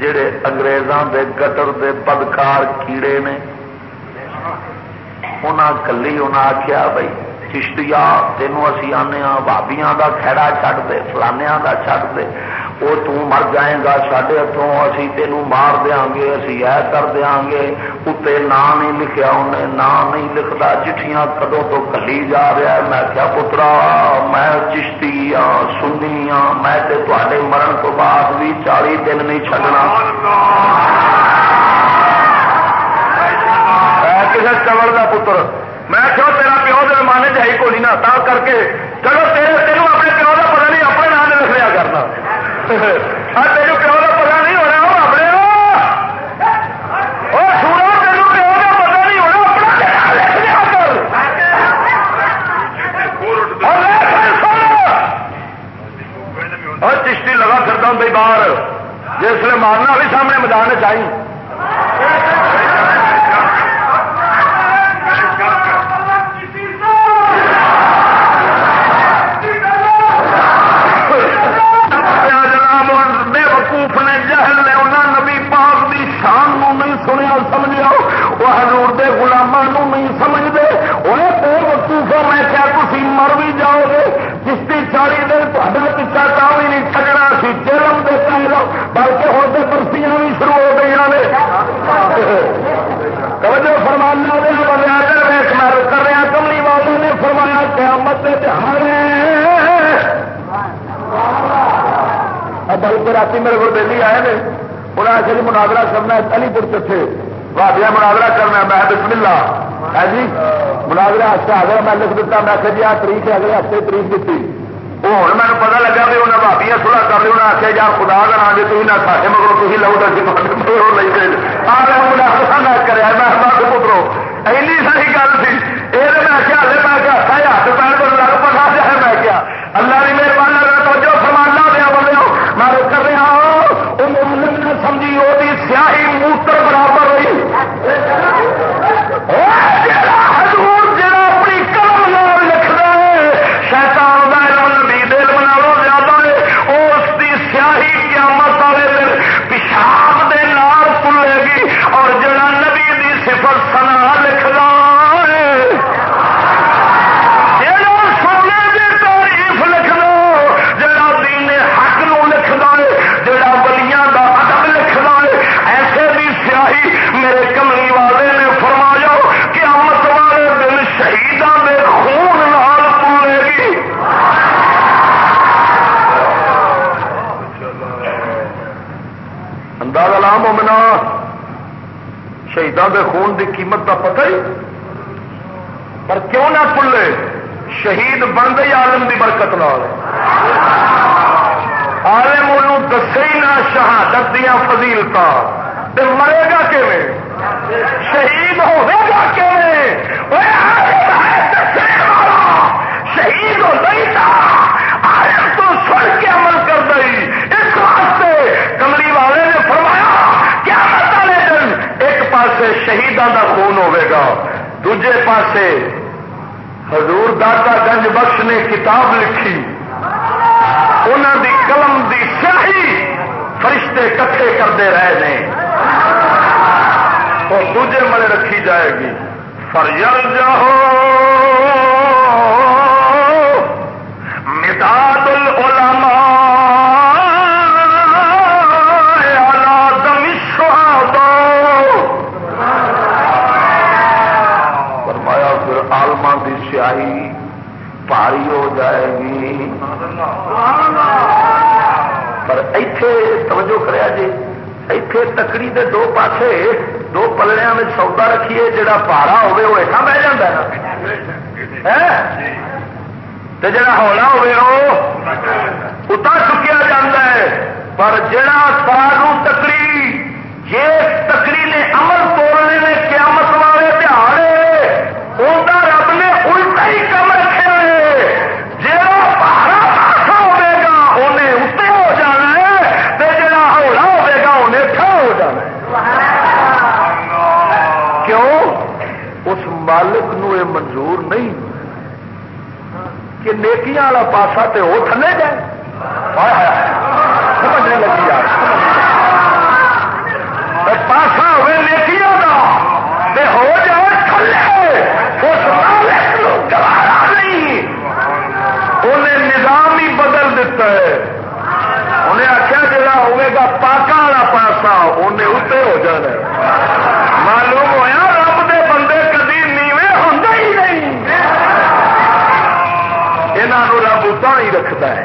جڑے انگریزاں دے گٹر دے بدکار کیڑے نے، انہاں کلی انہاں آخیا بھائی چشتیا تینوں اسی آنے ہاں بابیاں دا کھڑا چھڈ دے فلانیاں دا چھڈ دے وہ مر جائے گا سڈے ہاتھوں اسی تینوں مار دیا گے اسی یہ کر دیا گے اتنے نام نہیں لکھیا انہیں نام نہیں لکھتا چٹھیاں کدوں تو کلی جا رہا ہے میں کیا پترا میں چشتی ہاں سنی ہاں میں تے تے مرن تو بعد بھی چالی دن نہیں چڈنا کسی چمڑ کا پتر میں کیوں تیرا پیو دے چاہیے کو نہیں نا تا کر کے چلو تیرے تینوں اپنے پیو کا پتا نہیں، اپنے نام لکھ لیا کرنا۔ تیرو پیو کا پتا نہیں ہونا وہ اپنے وہ سورا، تینوں پیو کا پتا نہیں ہونا، اپنا لکھ لیا کر۔ اور مار جس نے مارنا بھی سامنے میدان چاہیے۔ نبی پاپ کی شان نہیں سنیا سمجھا وہ حضور دے گلاموں نہیں سمجھتے انہیں تو وقوف میں کیا تھی مر بھی جاؤ گے جس کی چالی دن تا پیچھا تا بھی نہیں چکنا سی جلم دے پہلو بلکہ ہوں تو برسیاں بھی شروع ہو گئی نے توجہ فرمانا دیا بندہ کر ویس میں کر رہا کملی والے نے فرمایا قیامت کے تہارے بلکہ رات میرے کو دلی آئے نے انہیں آخر جی مناظرہ کرنا ہے، علی پور کتنے بھابیا مناظرہ کرنا میں بسم اللہ۔ ہے جی مناظرہ ہفتے آگے میں لکھ دیتا میں آخر جی آ تاریخ ہے، اگلے ہفتے تاریخ دیتی وہ ہوں مجھے پتا لگا بھی انہیں بھابیا سلا کر لی انہیں جی آخیا جا خدا کا نام جی تھی نہ ساٹے مگر تھی لو تو لے گئے مناظرہ نہ کرا میں بس پترو، اینی ساری گل سی۔ یہ میں آخیا ہلے میں آخیا ہاتھ پیر پر لگ پڑا جائے میں کیا اللہ کی مہربانی دوجے ملے رکھی جائے گی۔ فرجل جاؤ مداد العلماء على دم فرمایا، پھر آلما کی سیاہی پاری ہو جائے گی۔ پر ایتھے توجہ کریا جی ایتھے تکڑی دے دو پاسے پلڑیا میں سودا رکھیے جہاں پارا ہوے وہ ایسا بہ جا جا ہولا ہوے وہ چکیا جا ہے پر جڑا سارو تکڑی جی تکڑی نے عمل توڑنے نے قیامت والے دہاڑے انہیں رب نے الٹا ہی کم رکھے ہوئے جہاں پارا پاسا ہوے گا انہیں اتنے ہو جانا ہے تے جڑا ہولا ہوے گا انہیں تھا ہو جانا ہے کیوں اس مالک نو یہ منظور نہیں کہ نیکیاں والا پاسا تے وہ تھلے جائے سمجھنے لگی یار۔ پاسا ہوئے نیکیاں دا۔ تے ہو جائے تھلے۔ اس مالک نو گوارا نہیں۔ انہیں نظام ہی بدل دیتا ہے۔ انہیں آخیا جڑا ہوئے گا پاکا والا پاسا، انہیں اتنے ہو جانا معلوم ہوا رب دے بندے کدی نیوے ہوتے ہی نہیں انہوں رب اتنا ہی رکھتا ہے۔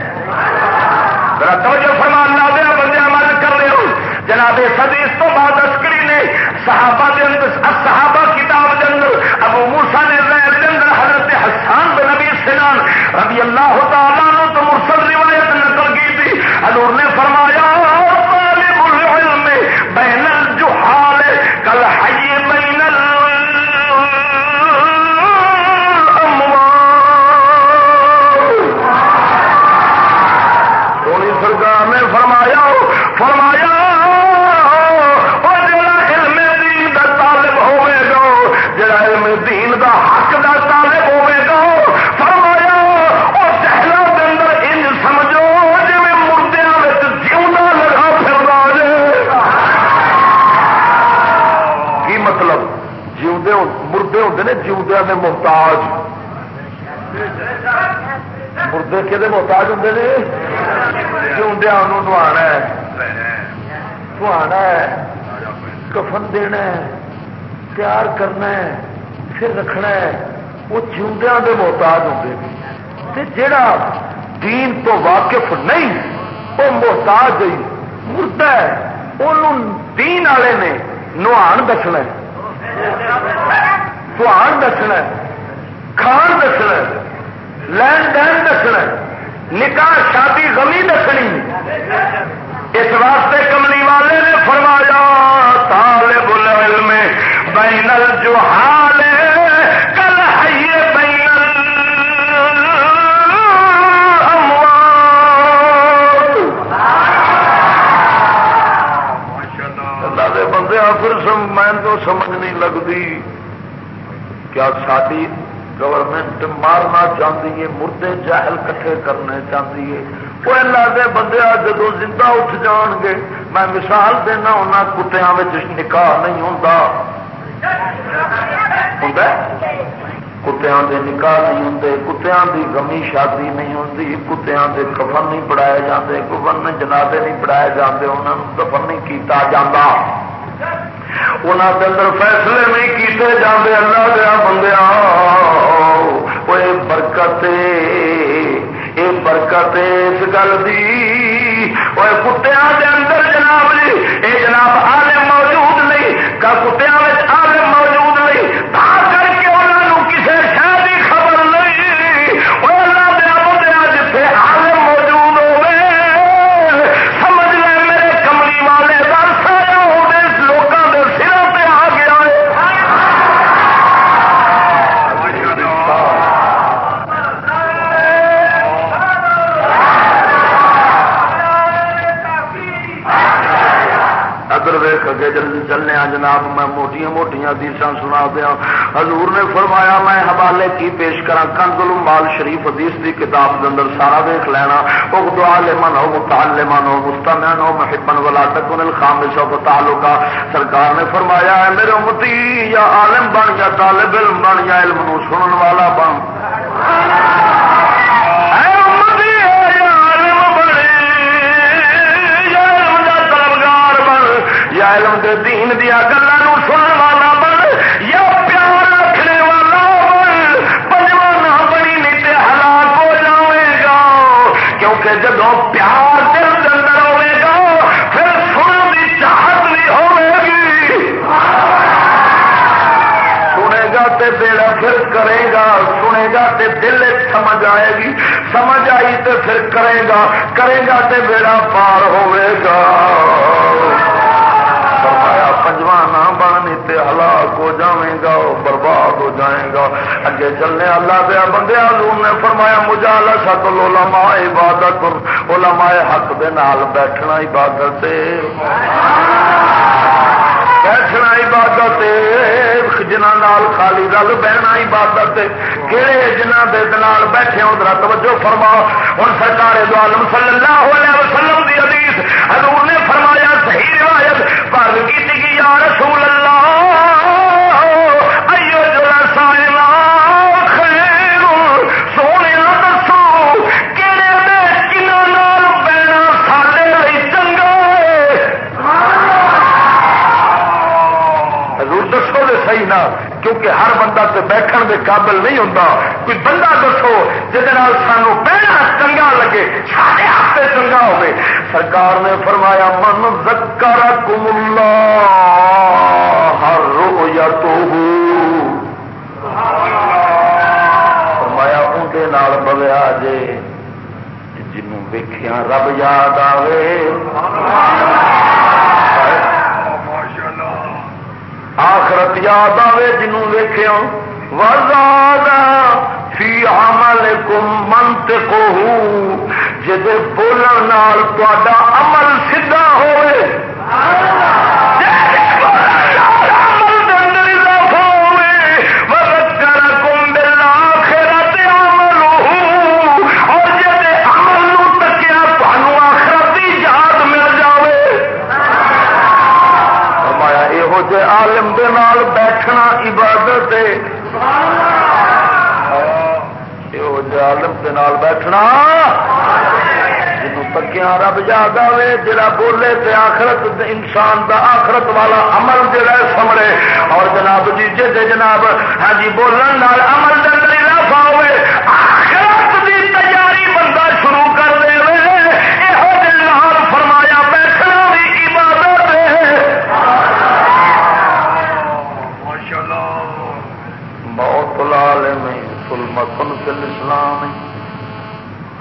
ذرا توجہ فرمان لا دیا بندے عمل کر رہے ہو جناب صدی اس تو بعد عسکری نے صحابہ دے اندر صحابہ کتاب دے اندر ابو موسا نے زید دے اندر حضرت حسان بن نبی سنان رضی اللہ تعالیٰ نے تو مرسل روایت نقل کی تھی۔ حضور نے فرمایا مردے ہوں کے محتاج۔ مردے کہ محتاج ہوں نے؟ جیوندیا نوا ہے۔ کفن دینا تیار کرنا پھر رکھنا ہے۔ وہ جیوندیا کے محتاج ہوں جڑا دین تو واقف نہیں، وہ محتاج ہی مردہ ہے۔ انہوں دین والے نے نوان دسنا سہان دسنا کھان دسنا لین دین دسنا نکاح شادی غمی دسنی اس واسطے کملی والے نے فرمایا، طالب العلم بین الجحال کل ہے بین بندے پھر میں تو سمجھ نہیں لگتی۔ کیا ساری گورنمنٹ مارنا چاہتی ہے مردے جہل کٹھے کرنے چاہتی ہے وہ اللہ کے بندے جب زندہ اٹھ جان گے، میں مثال دینا انہوں کتیا نکاح نہیں ہوں کتیا کے نکاح نہیں ہوں کتیا کی گمی شادی نہیں ہوتی کتیا کے کفن نہیں پڑھائے جاتے کفن جنادے نہیں پڑھائے جاتے انہوں دفن نہیں کیتا جاتا انہوں کے اندر فیصلے نہیں کیتے جاتے اللہ دیا بندیا وہ برکت یہ برکت اس گل کی وہ کتیا کے اندر جناب جی یہ جناب آلے موجود نہیں کا کتیا ادھر ویخ اگے جلدی چلنے جناب میں موٹیاں موٹیاں حدیث سنا دیا حضور نے فرمایا میں حوالے کی پیش کرا کنزل مال شریف حدیث کی کتاب کے اندر سارا دیکھ لینا اگدو عالمن ہو متعلمن ہو مستمعن ہو محبن ولا تکن الخامس ہو تعلقہ سرکار نے فرمایا ہے میرے امتی یا عالم بن یا طالب علم بن یا علم نو سنن والا بن بن دے دین دیا گلوں سنن والا بن، یا پیار رکھنے والا بن پنجوانا بنی نہیں تے ہلاک ہو جائے گا۔ کیونکہ جدو پیار دل اندر ہوے گا، پھر سنن کی چاہت بھی ہوے گی۔ سنے گا تے بیڑا پھر کرے گا، سنے گا تے دل سمجھ آئے گی۔ سمجھ آئی تے پھر کرے گا کرے گا تے بیڑا پار ہوے گا۔ فرمایا پنجوانا بن تے ہلاک ہو جائے گا برباد ہو جائے گا۔ اگے چلنے اللہ دیا بندے حضور نے فرمایا مجالا ست علماء عبادت، علماء حق دے نال بیٹھنا عبادت بیٹھنا عبادت جنہ نال خالی رل بہنا عبادت کہڑے جنہ دے نال بیٹھے ادھر توجہ فرما۔ ہوں سرکار دو عالم صلی اللہ علیہ وسلم دی حدیث، حضور نے فرمایا صحیح روایت پر کی تھی یا رسول اللہ ایو جلا سائنا خیر سونے دسو کہڑے دے کنہ نال بہنا سارے لیے چنگا حضور دسو دے صحیح نہ کیونکہ ہر بندہ تے بیٹھن دے قابل نہیں ہوتا کوئی بندہ دسو جہد سانو بہنا چنگا لگے سارے ہاتھ چنگا ہوگی سرکار نے فرمایا، من ذکر کم اللہ ہر رو یا تو فرمایا اندر نال بویا جے جنوں ویخیا رب یاد آوے۔ آخرت یاد آئے جنوں ویخیا وزاد فی عمل کم منطق جد بولن نال تا عمل سیدھا ہوئے دے عالم دے نال عالم کے نال بیٹھنا۔ جنوں تکیا رب یاد آئے جا بولے تے آخرت انسان دا آخرت والا عمل جڑا سمرے اور جناب جی جی جناب ہاں جی بولن عمل دن اسلام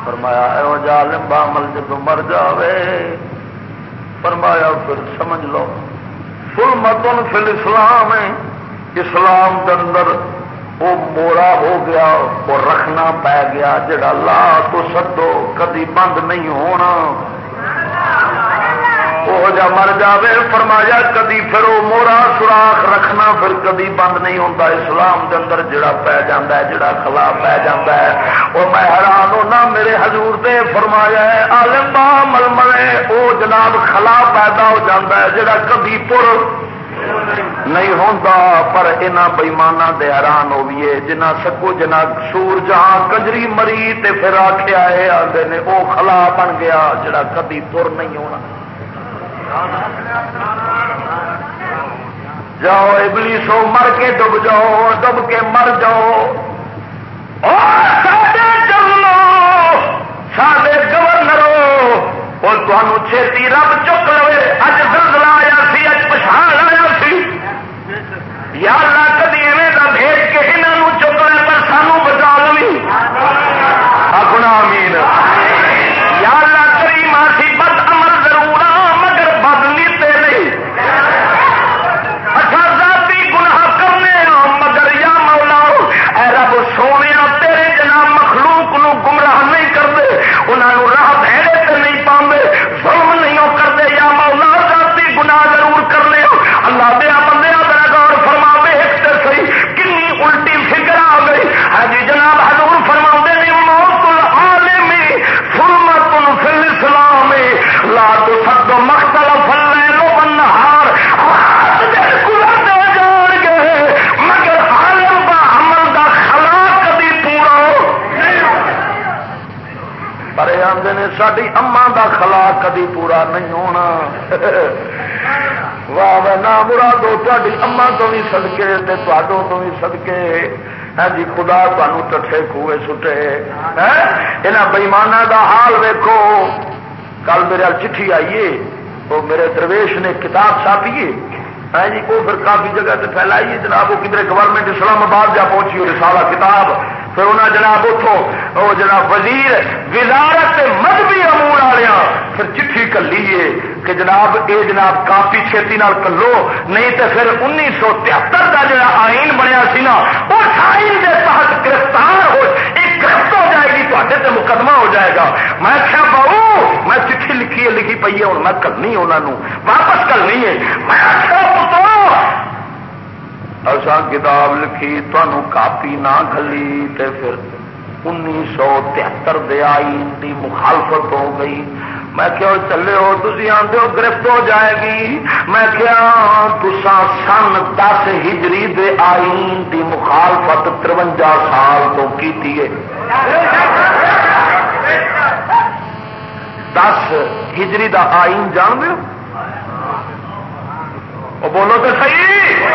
فرمایا، اے جالم بامل جب مر جاوے۔ فرمایا، پھر سمجھ لو۔ فل متن فل اسلام اسلام کے اندر وہ موڑا ہو گیا وہ رکھنا پی گیا، جڑا لا تو سدو، کدی بند نہیں ہونا۔ وہ جا مر جائے فرمایا کدی پھر وہ مورا سوراخ رکھنا پھر کدی بند نہیں ہوتا اسلام کے اندر جڑا پی جا جڑا خلا پی جا وہ میں حیران ہونا، میرے حضور دے فرمایا آلم با مل ملے وہ جناب خلا پیدا ہو جاتا ہے، جڑا کدی پور نہیں ہوتا پر یہاں بئیمانہ دے حیران ہوئیے جنہ سکو جنا سور جہاں کجری مری تے پھر آخیا آتے نے وہ خلا بن گیا، جڑا کدی تر نہیں ہونا۔ جاؤ ابلی سو مر کے ڈب جاؤ، ڈب کے مر جاؤ۔ چلو سارے گورنرو اور تمہوں چھتی رب چک لو اج دلدلا آیا سی، اج پچھان آیا سی۔ یا اللہ ساری اما دا خلا کدی پورا نہیں ہونا۔ واہ واہ نہ مرادو تاری اما تو بھی سدکے تو بھی سدکے ہاں جی خدا تمہوں ٹھے کھوے سٹے۔ یہاں بئیمانہ دا حال ویکو کل میرے چٹھی آئیے وہ میرے درویش نے کتاب چھاپیے۔ ہے جی وہ پھر کافی جگہ سے پھیلائیے۔ جناب وہ کدھر گورنمنٹ اسلام آباد جا پہنچی رسالہ کتاب۔ پھر انہیں جناب اتوں وہ جناب وزیر، وزارت مذہبی امور والیا پھر چٹھی کلیے کہ جناب اے جناب کافی چھتی نال کلو، نہیں تو پھر انیس سو تہتر کا جڑا آئین بنیا سی نا، اس آئین کے تحت گرفتار ہو، ایک گرفت ہو جائے گی تے مقدمہ ہو جائے گا۔ میں کیا بہو میں چٹھی لکھی ہے، لکھی پی ہے ہوں میں کرنی انہوں واپس کرنی ہے۔ میں آخر پتو اصا کتاب لکھی تمہوں کاپی نہ کھلی تے پھر انیس سو تہتر دے آئین کی مخالفت ہو گئی میں کیا چلے ہو تھی آتے ہو گرفت ہو جائے گی میں کیا تسا سن دس ہجری دے آئین دی مخالفت ترونجا سال تو کی دس ہجری دا آئین جان دو وہ بولو تو صحیح۔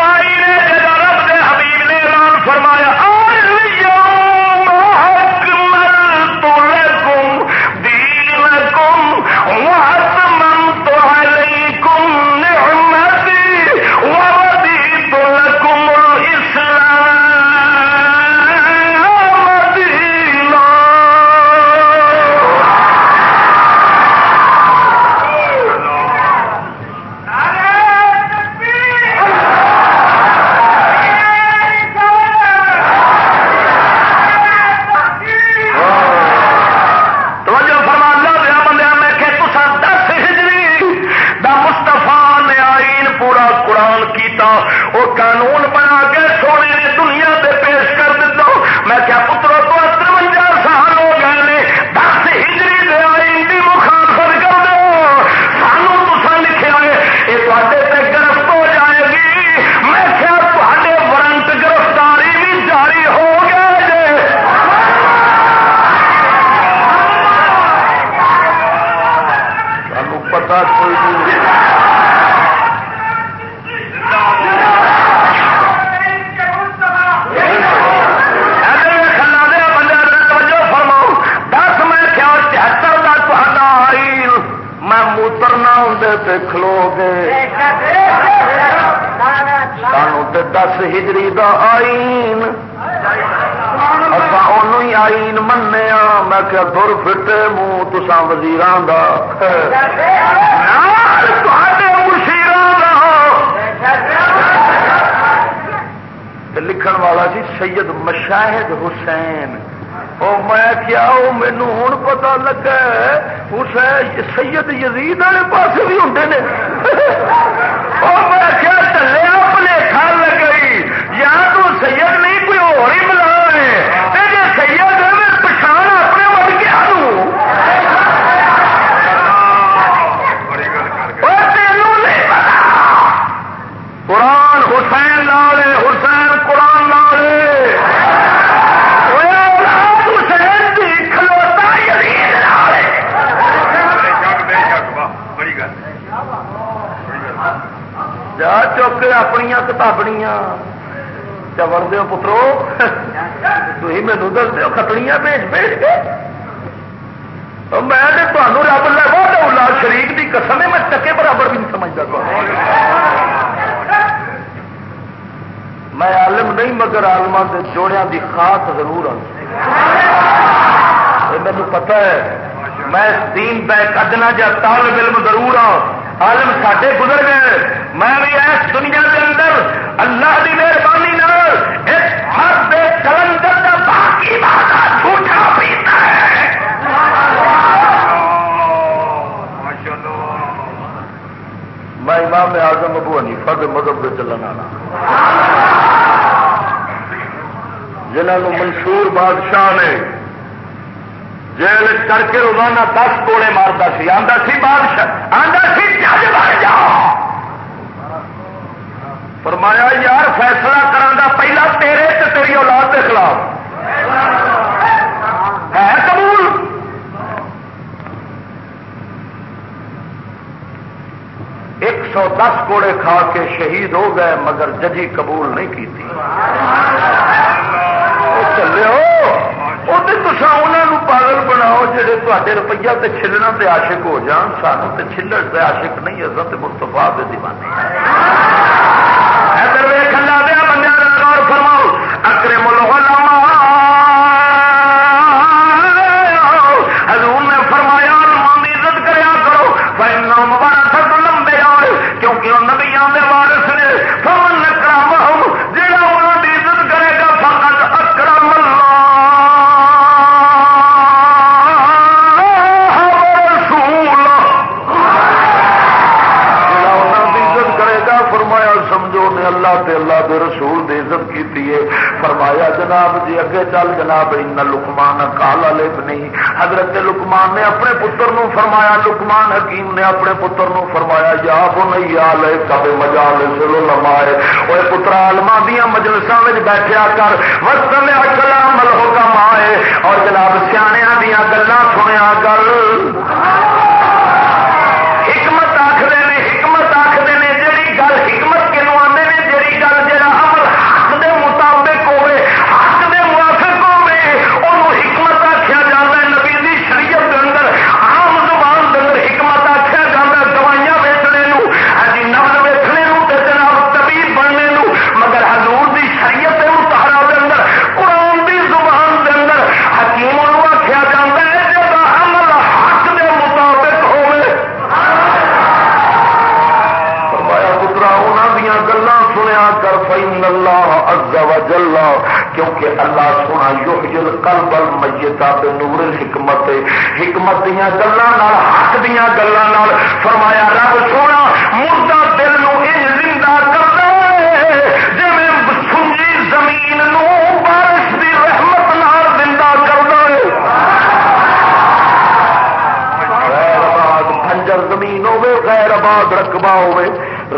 آئین رب دے حبیب نے اعلان فرمایا۔ گے سانو تو دس ہجری دا آئین۔ اصا ہی آئین مننے میں کیا دور فٹے منہ تسان وزیران دا۔ لکھن والا سی سید مشاہد حسین۔ او میں کیا وہ مینو ہوں پتا لگا حسین سید یزید والے پاس بھی ہوں نے میں کیا چلے اپنے کھان لگ گئی یا تو سید نہیں کوئی ہو ہی ملا ہے جی سید پچھان اپنے مت گیا قرآن حسین لالے حسین قرآن لالے جا چوک اپنی کتابڑیاں چوڑ دو پترو؟ تھی مینو دس دو کتڑیاں بھیج بھیج کے میں تمہوں رب لگا لا شریف کی قسم ہے، میں ٹکے برابر بھی نہیں سمجھتا میں عالم نہیں، مگر آلما کے جوڑیا کی خاص ضرور ہوں۔ مجھے پتا ہے، میں دین بیک ادنا جا طالب علم ضرور ہوں عالم ساڈے گزر گئے۔ میں بھی اس دنیا کے اندر اللہ کی مہربانی ہر کلندر کا باقی بات جھوٹا پیتا ہے۔ میں امام اعظم ابو حنیفہ کے مذہب کے چلن والا۔ جنہوں منصور بادشاہ نے جیل کر کے روزانہ دس کوڑے مارتا سی۔ آتا سی بادشاہ آتا سی جج بن جا۔ فرمایا، یار، فیصلہ کرا پہلا تیرے تے تیری اولاد کے خلاف۔ ہے قبول؟ ایک سو دس کوڑے کھا کے شہید ہو گئے، مگر ججی قبول نہیں کی چلے ہو۔ تصا انہوں پاگل بناؤ جہے تے روپیہ تے چھلنا تے عاشق ہو جان سانو تے چھلڑ تے عاشق نہیں اصل تے مستفا دے دیوانے ادھر ویخ لا دیا بندے غور فرماؤ اکرے ملو عزت کیتی ہے فرمایا، جناب جی اگے چل جناب، ان لقمان کالا لب نہیں۔ حضرت لقمان نے اپنے پتر نو فرمایا، لقمان حکیم نے اپنے پتر نو فرمایا، یا بنیا لے کبے مجال سلو لمائے وہ پترا علما دیا مجلساں میں بیٹھیا کر وقت کلام الحکم آئے اور جناب سیاح دیا گلا سنیا کر۔ حکمت دیا گلا حق دیا گلا فرمایا، رب سونا، مردہ دل نو ان زندہ کرتا ہے جی سنجی زمین نو بارش دی رحمت نال زندہ کرتا ہے غیر زمین ہوے غیر آباد رقبہ ہوے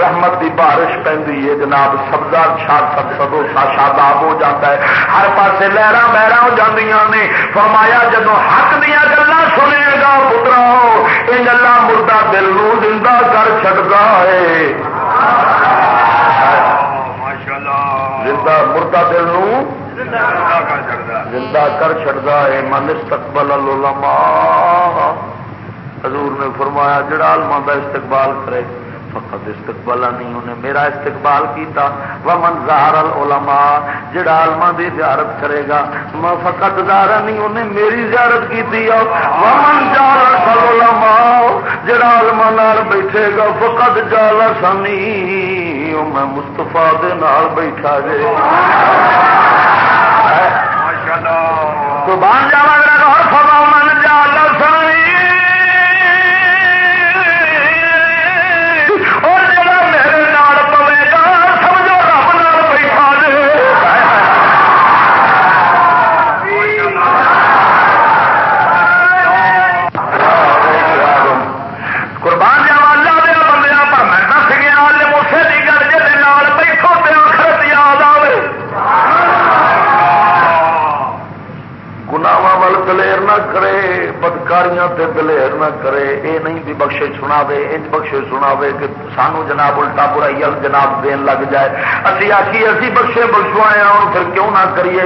رحمت دی بارش پی جناب، سبزہ چھا سب شاداب ہو جاتا ہے۔ ہر پاسے لہرا بہرا ہو جاندیاں نے۔ فرمایا جدو حق دیا گلا سنے گا پترا یہ گلا مردہ دل نو زندہ کر چڑتا ہے۔ زندہ مردہ دل نو زندہ کر چڑتا ہے۔ من استقبل العلماء۔ حضور نے فرمایا، جڑا علما کا استقبال کرے، فقط استقبال نہیں، انہیں میرا استقبال کیتا۔ ومن زہر العلماء، جڑا علما دی زیارت کرے گا فقط زہرا نہیں انہیں میری زیارت کی ومن جال العلماء جڑا علما نال بیٹھے گا فقط جال سنی۔ میں مستفا دے نال بیٹھا جے۔ قربان جاوا فرما من جال سنی تے دلیر نہ کرے، اے نہیں بھی بخشے سنا انج بخشے سنا کہ سانو جناب الٹا برائی جناب دین لگ جائے۔ اسی آخی اسی بخشے بخشوائے ہوں پھر کیوں نہ کریے؟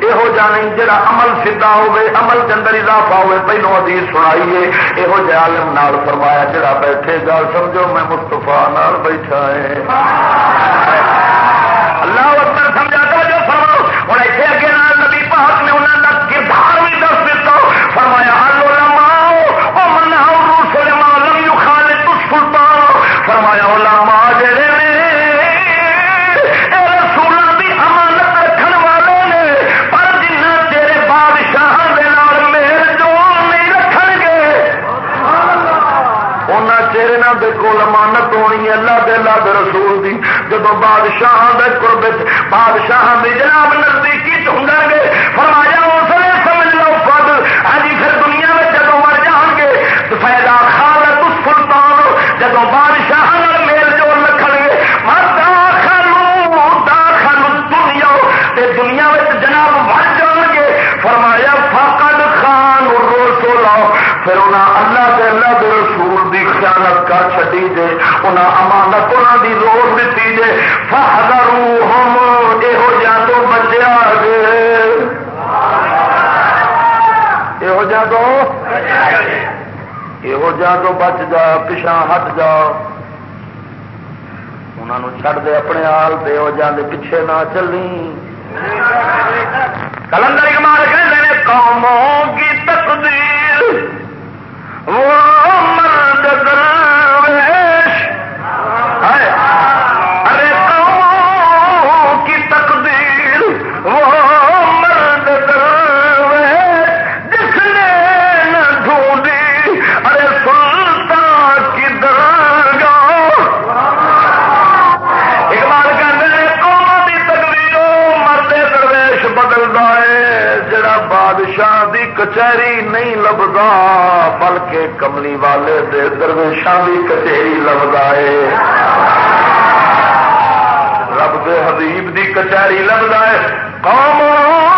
یہو جا نہیں جڑا عمل سیدا ہوے عمل کے اندر اضافہ ہوے پہلو ادیس سنائیے۔ یہو جہ عالم نال فرمایا، جڑا بیٹھے گا، سمجھو میں مستفا نال بیٹھا ہے۔ کول امانت ہونی اللہ دے اللہ دے رسول دی۔ جب بادشاہ دے قرب بادشاہ دی جناب نزدیکی ہوں گے فرمایا اس نے سمجھ لو پد ہاں جی پھر دنیا میں جب مر جان گے، تو فائدہ خالت سلطان جب بادشاہ میل جو رکھ گے داخل دنیا، تے دنیا میں جناب مر جان گے۔ فرمایا، فقد خان رو لاؤ پھر انہیں اللہ دے اللہ دے رسول خیانت کر چی جے انہیں امانت انہوں دی روز دیتی جے فہدرو ہم یہو جا تو بچیا گے یہو جا تو یہو جا تو بچ جا پچھا ہٹ جا۔ انہوں چھڑ دے اپنے آل دے ہو جا دے پیچھے نہ چلی۔ کلندر اقبال کہتے ہیں قوموں کی تقدیر۔ وہ کا درویش کچہری نہیں لبدا، بلکہ کملی والے دے درویشاں بھی کچہری لبدا ہے۔ رب دے حبیب دی کچہری لبدا ہے۔ قوم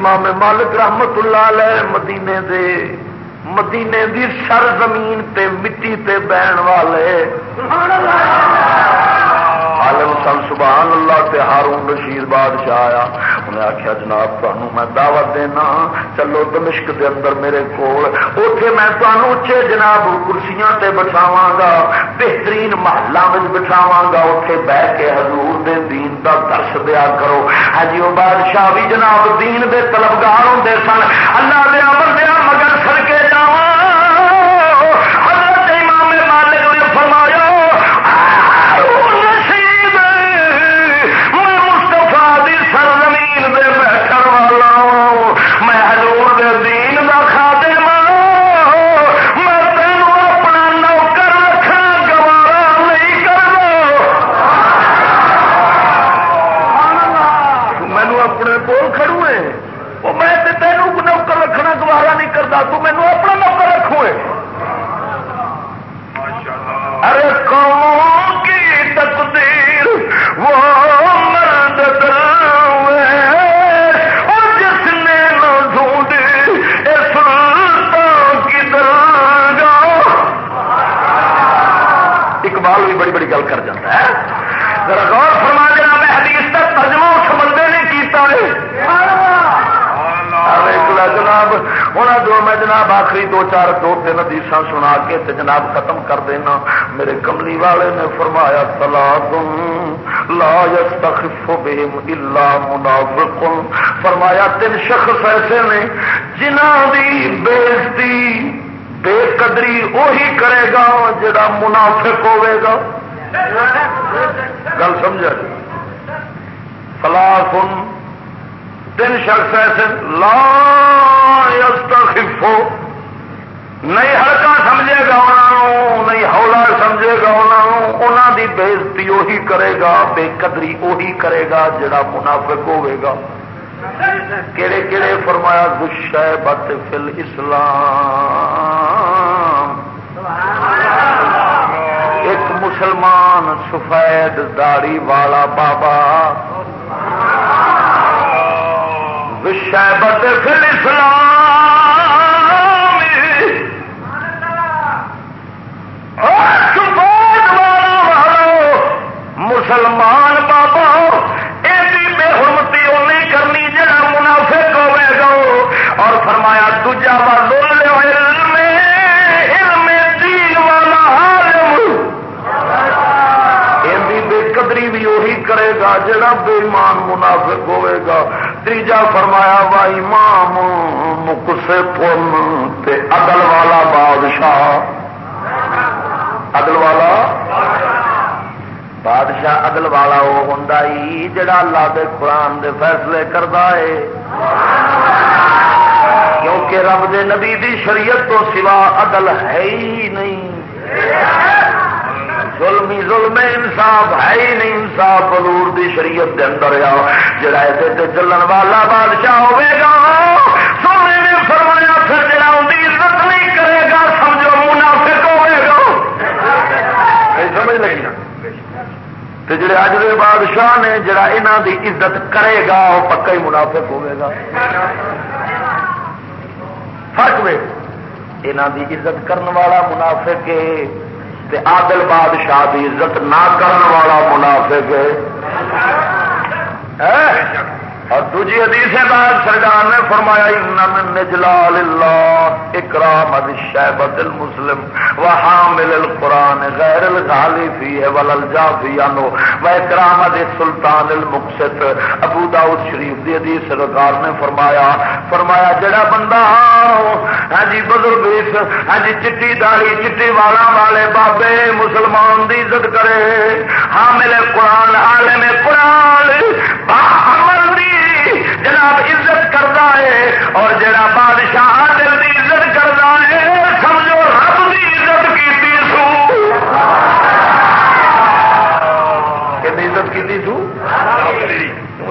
امام مالک رحمت اللہ علیہ مدینے دے، مدینے دی سر زمین تے مٹی تے بہن والے۔ عالم سن، سبحان اللہ تے ہارون رشید بادشاہ آیا۔ انہیں آخیا جناب تمہوں میں دعوت دینا چلو دمشق دے اندر میرے کول۔ اوتھے میں تمہوں اچے جناب کرسیاں تے بٹھاواں گا، بہترین محلہ میں بٹھاواں گا۔ اوتھے بہ کے حضور دے دین دا درس دیا کرو۔ ہاں جی، وہ بادشاہ بھی جناب دین دے طلبگار ہوندے سن۔ اللہ دے امر دیا مگر سڑکے جاواں۔ کے جناب ختم کر دینا۔ میرے کملی والے نے فرمایا سلا تم لا بہم الا منافق فرمایا، تین شخص ایسے نے جنہ دی بےزتی بے قدری وہی کرے گا جڑا منافق ہوے گا۔ گل سمجھا جی؟ فلا سن تین شخص ایسے، لا یستخفو نہیں ہلکا۔ نہیں ہولا سمجھے گا انہوں دی بےزتی وہی کرے گا، بے قدری وہی کرے گا جڑا منافق ہوے گا۔ کہڑے کہڑے فرمایا گشا بت فل اسلام ایک مسلمان سفید داڑی والا بابا۔ گشا بت فل اسلام مسلمان بابا، ایسی بے حرمتی نہیں کرنی جڑا منافق ہوئے گا۔ اور فرمایا دوجا علم علم دین والا بے قدری بھی وہی کرے گا جڑا بے ایمان منافق ہوئے گا۔ تیجا فرمایا، وا امام مکسے پن عدل والا بادشاہ۔ عدل والا بادشاہ عدل والا وہ ہوں جڑا اللہ دے قرآن دے فیصلے کرتا ہے۔ کیونکہ رب دے نبی دی شریعت تو سوا عدل ہے ہی نہیں۔ ظلمی ظلم انصاف ہے ہی نہیں۔ انصاف حضور دی شریعت دے اندر آ، جڑا تے چلن والا بادشاہ ہوے گا سونے نے فرمایا پھر جڑا ان کی عزت نہیں کرے گا سمجھو منافق ہوے گا سمجھ لگی نا جڑے اج دے ہے جڑا یہاں دی عزت کرے گا، وہ پکا ہی منافق ہوے گا۔ فرق وے یہاں دی عزت کرن والا منافق ہے عادل بادشاہ دی عزت نہ کرن والا منافق ہے اور دوجی حدیث بعد سرکار نے فرمایا، ان نجلال اللہ اکرام الشیبت المسلم وحامل القرآن غیر الغالی فیہ والالجافی عنو و اکرام السلطان المقصد ابو داؤد شریف دی حدیث سرکار نے فرمایا فرمایا، جڑا بندہ ہاں جی بزرگ ہاں جی چٹی داڑی، چٹی والا والے بابے مسلمان دی عزت کرے، حامل قرآن، عالم قرآن عمل جناب عزت کرتا ہے اور جڑا بادشاہ دل کی عزت کرتا ہے، سمجھو رب کی عزت کی سو۔ عزت کی سو؟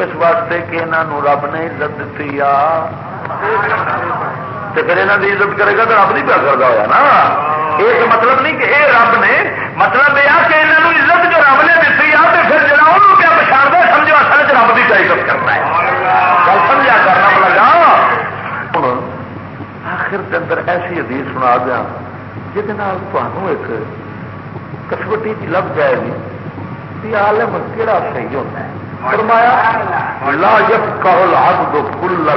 اس واسطے کہ انہوں رب نے عزت دیتی آ۔ پھر یہاں کی عزت کرے گا تو رب نہیں پیا کرتا ہوا نا۔ یہ مطلب نہیں کہ یہ رب نے مطلب یہ کہ انہوں عزت جو رب نے دیتی آ تو پھر جا کیا پچھاڑتا سمجھو اصل رب کی عزت کرنا ہے۔ سمجھا کرنا لگا آخر کے اندر ایسی حدیث سنا دیا ایک کسوٹی لب جائے گی عالم کہڑا صحیح ہوتا ہے؟ فرمایا لا يفقه العبد كل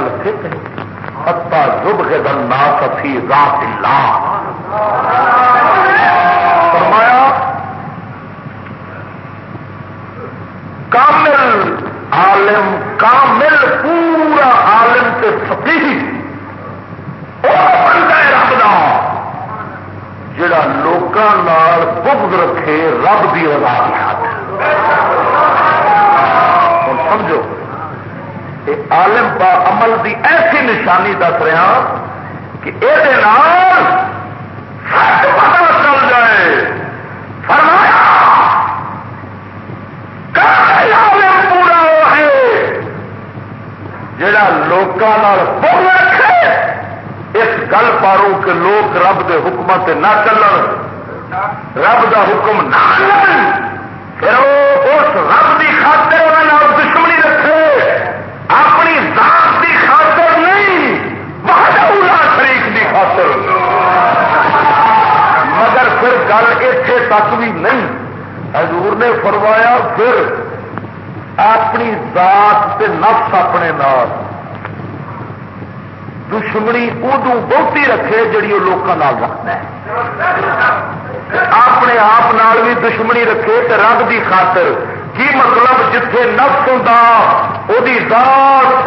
الفقه حتى يبغض الناس في ذات الله. فرمایا، کامل عالم، کامل، پورا عالم سے فقیر فقیح بنتا ہے رب کا جڑا لوگوں بغض رکھے رب کی رضا ہوں، سمجھو یہ عالم با عمل دی ایسی نشانی دس رہا کہ یہ پتا چل جائے۔ فرمایا جڑا لوگوں رکھے، اس گل پارو کہ لوگ رب دے حکمت نہ چلن، رب دا حکم نہ پھر وہ اس رب کی خاطر انہوں دشمنی رکھے اپنی ذات کی خاطر نہیں بہت شریف کی خاطر مگر پھر گل اتنے تک بھی نہیں۔ حضور نے فرمایا، پھر اپنی ذات سے نفس اپنے نال۔ دشمنی ادو بہتی رکھے جی وہ لوگوں رکھنا ہے۔ اپنے آپ بھی دشمنی رکھے تو رب کی خاطر۔ کی مطلب جتھے نفس ہوں وہ ذات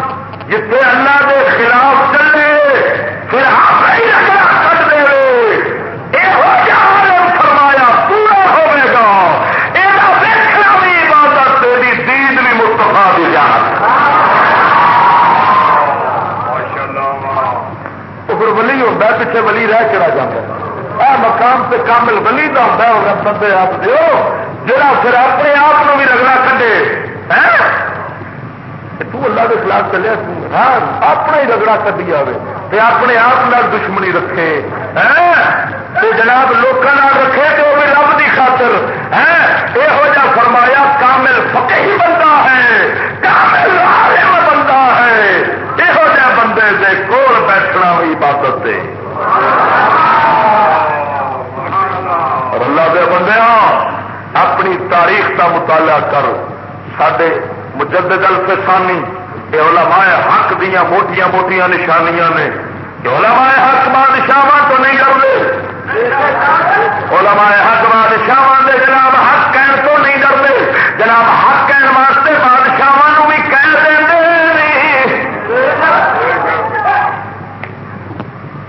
جتھے اللہ کے خلاف چلے، پھر آپ ہی رکھنا کٹ دے یہ فرمایا پورا ہوگا یہ دیکھنا بھی عبادت تیری دید بھی مستفا دی جا پھر ولی ولی رہ چڑا جاتا ہے۔ مقام سے کامل ولی کا ہوتا ہے بندے آپ دیو جا پھر اپنے آپ کو بھی رگڑا کھڈے۔ ہاں؟ تو اللہ کے خلاف چلے ہاں اپنا ہی رگڑا کدی آئے اپنے آپ دشمنی رکھے۔ ہاں؟ جناب لوگوں رکھے تو وہ رب کی خاطر۔ ہاں؟ یہو جا فرمایا، کامل فقہی بندہ ہے۔ کامل عالم بندہ ہے۔ یہو جہ بندے سے کول بیٹھنا بھی عبادت ہے۔ اللہ دے بندے اپنی تاریخ کا مطالعہ کر۔ سڈے مجدد الفسانی یہ علماء حق دیا موٹیاں موٹیاں نشانیاں نے۔ علماء حق بادشاہ تو نہیں ڈرتے۔ علماء حق بادشاہ جناب حق کہن تو نہیں ڈرتے۔ جناب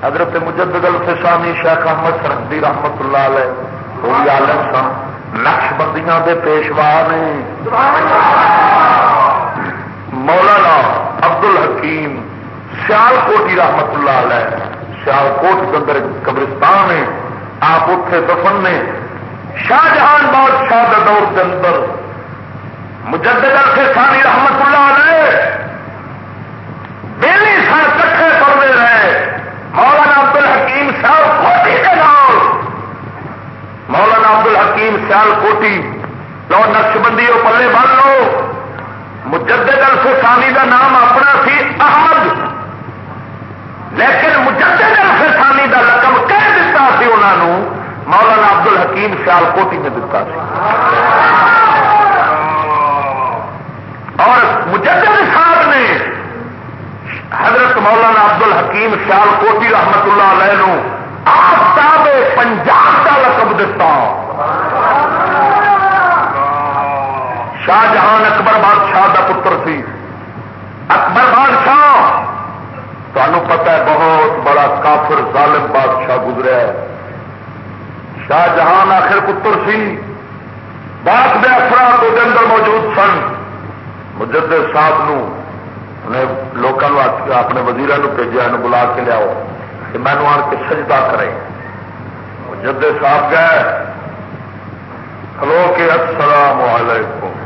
حضرت مجدد الفسانی شیخ احمد سرحدی رحمت اللہ علیہ کوئی عالم سن نقش بندیاں دے پیشوا نے۔ مولانا ابدل حکیم سیال کوٹی رحمت اللہ علیہ سیال کوٹ کے اندر قبرستان ہے آپ اتے دفن نے۔ شاہجہان بادشاہ کے دور کے اندر مجدد سے سانی رحمت اللہ علیہ دلی سن کٹھے پڑھتے رہے مولانا ابدل حکیم صاحب کوٹی کے نام۔ مولانا عبد الحکیم سیال کوٹی، لو نقش بندی وہ پلے بن لو۔ مجدد الفسانی کا نام اپنا سی احمد۔ لیکن مجدد الفسانی کا رقم کہہ دیتا سی انہوں مولانا عبد الحکیم سیال کوٹی نے دتا سی اور مجدد صاحب نے حضرت مولانا عبد الحکیم سیال کوٹی رحمت اللہ علیہ آفتاب پنجاب کا لقب دتا۔ شاہ جہان اکبر بادشاہ کا پتر سی۔ اکبر بادشاہ تمہیں پتا ہے بہت بڑا کافر ظالم بادشاہ گزرا شاہ جہان آخر پتر سی۔ بات میں افراد کے اندر موجود سن۔ مجد صاحب لوگوں اپنے وزیر بھیجا بلا کے لیاؤ کہ مینو آن کے سجدہ کرے جدے صاحب گئے کھلو کے السلام علیکم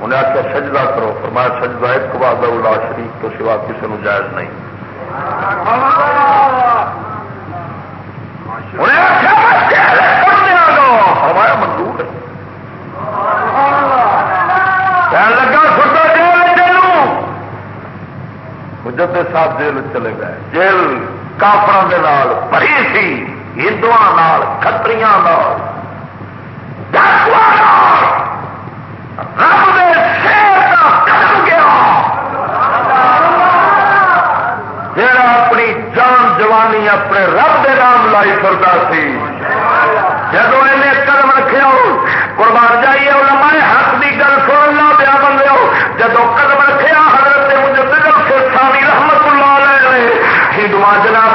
انہیں آخیا سجدہ کرو فرمایا سجدہ ایک بات اللہ شریف تو سوا کسی کو جائز نہیں فرمایا منظور لگا سوتا جیل مجھے صاحب جیل چلے گئے۔ جیل کافر بری سی ہندو کتری جا اپنی جان جوانی اپنے رب کے نام لائی کرتا سی جب انہیں قدم رکھے قربان جائیے لمائے حق کی گل سن لا پیا بندے جب قدم رکھا حضرت مجھے بگل سے سامی رحمت اللہ علیہ ہندو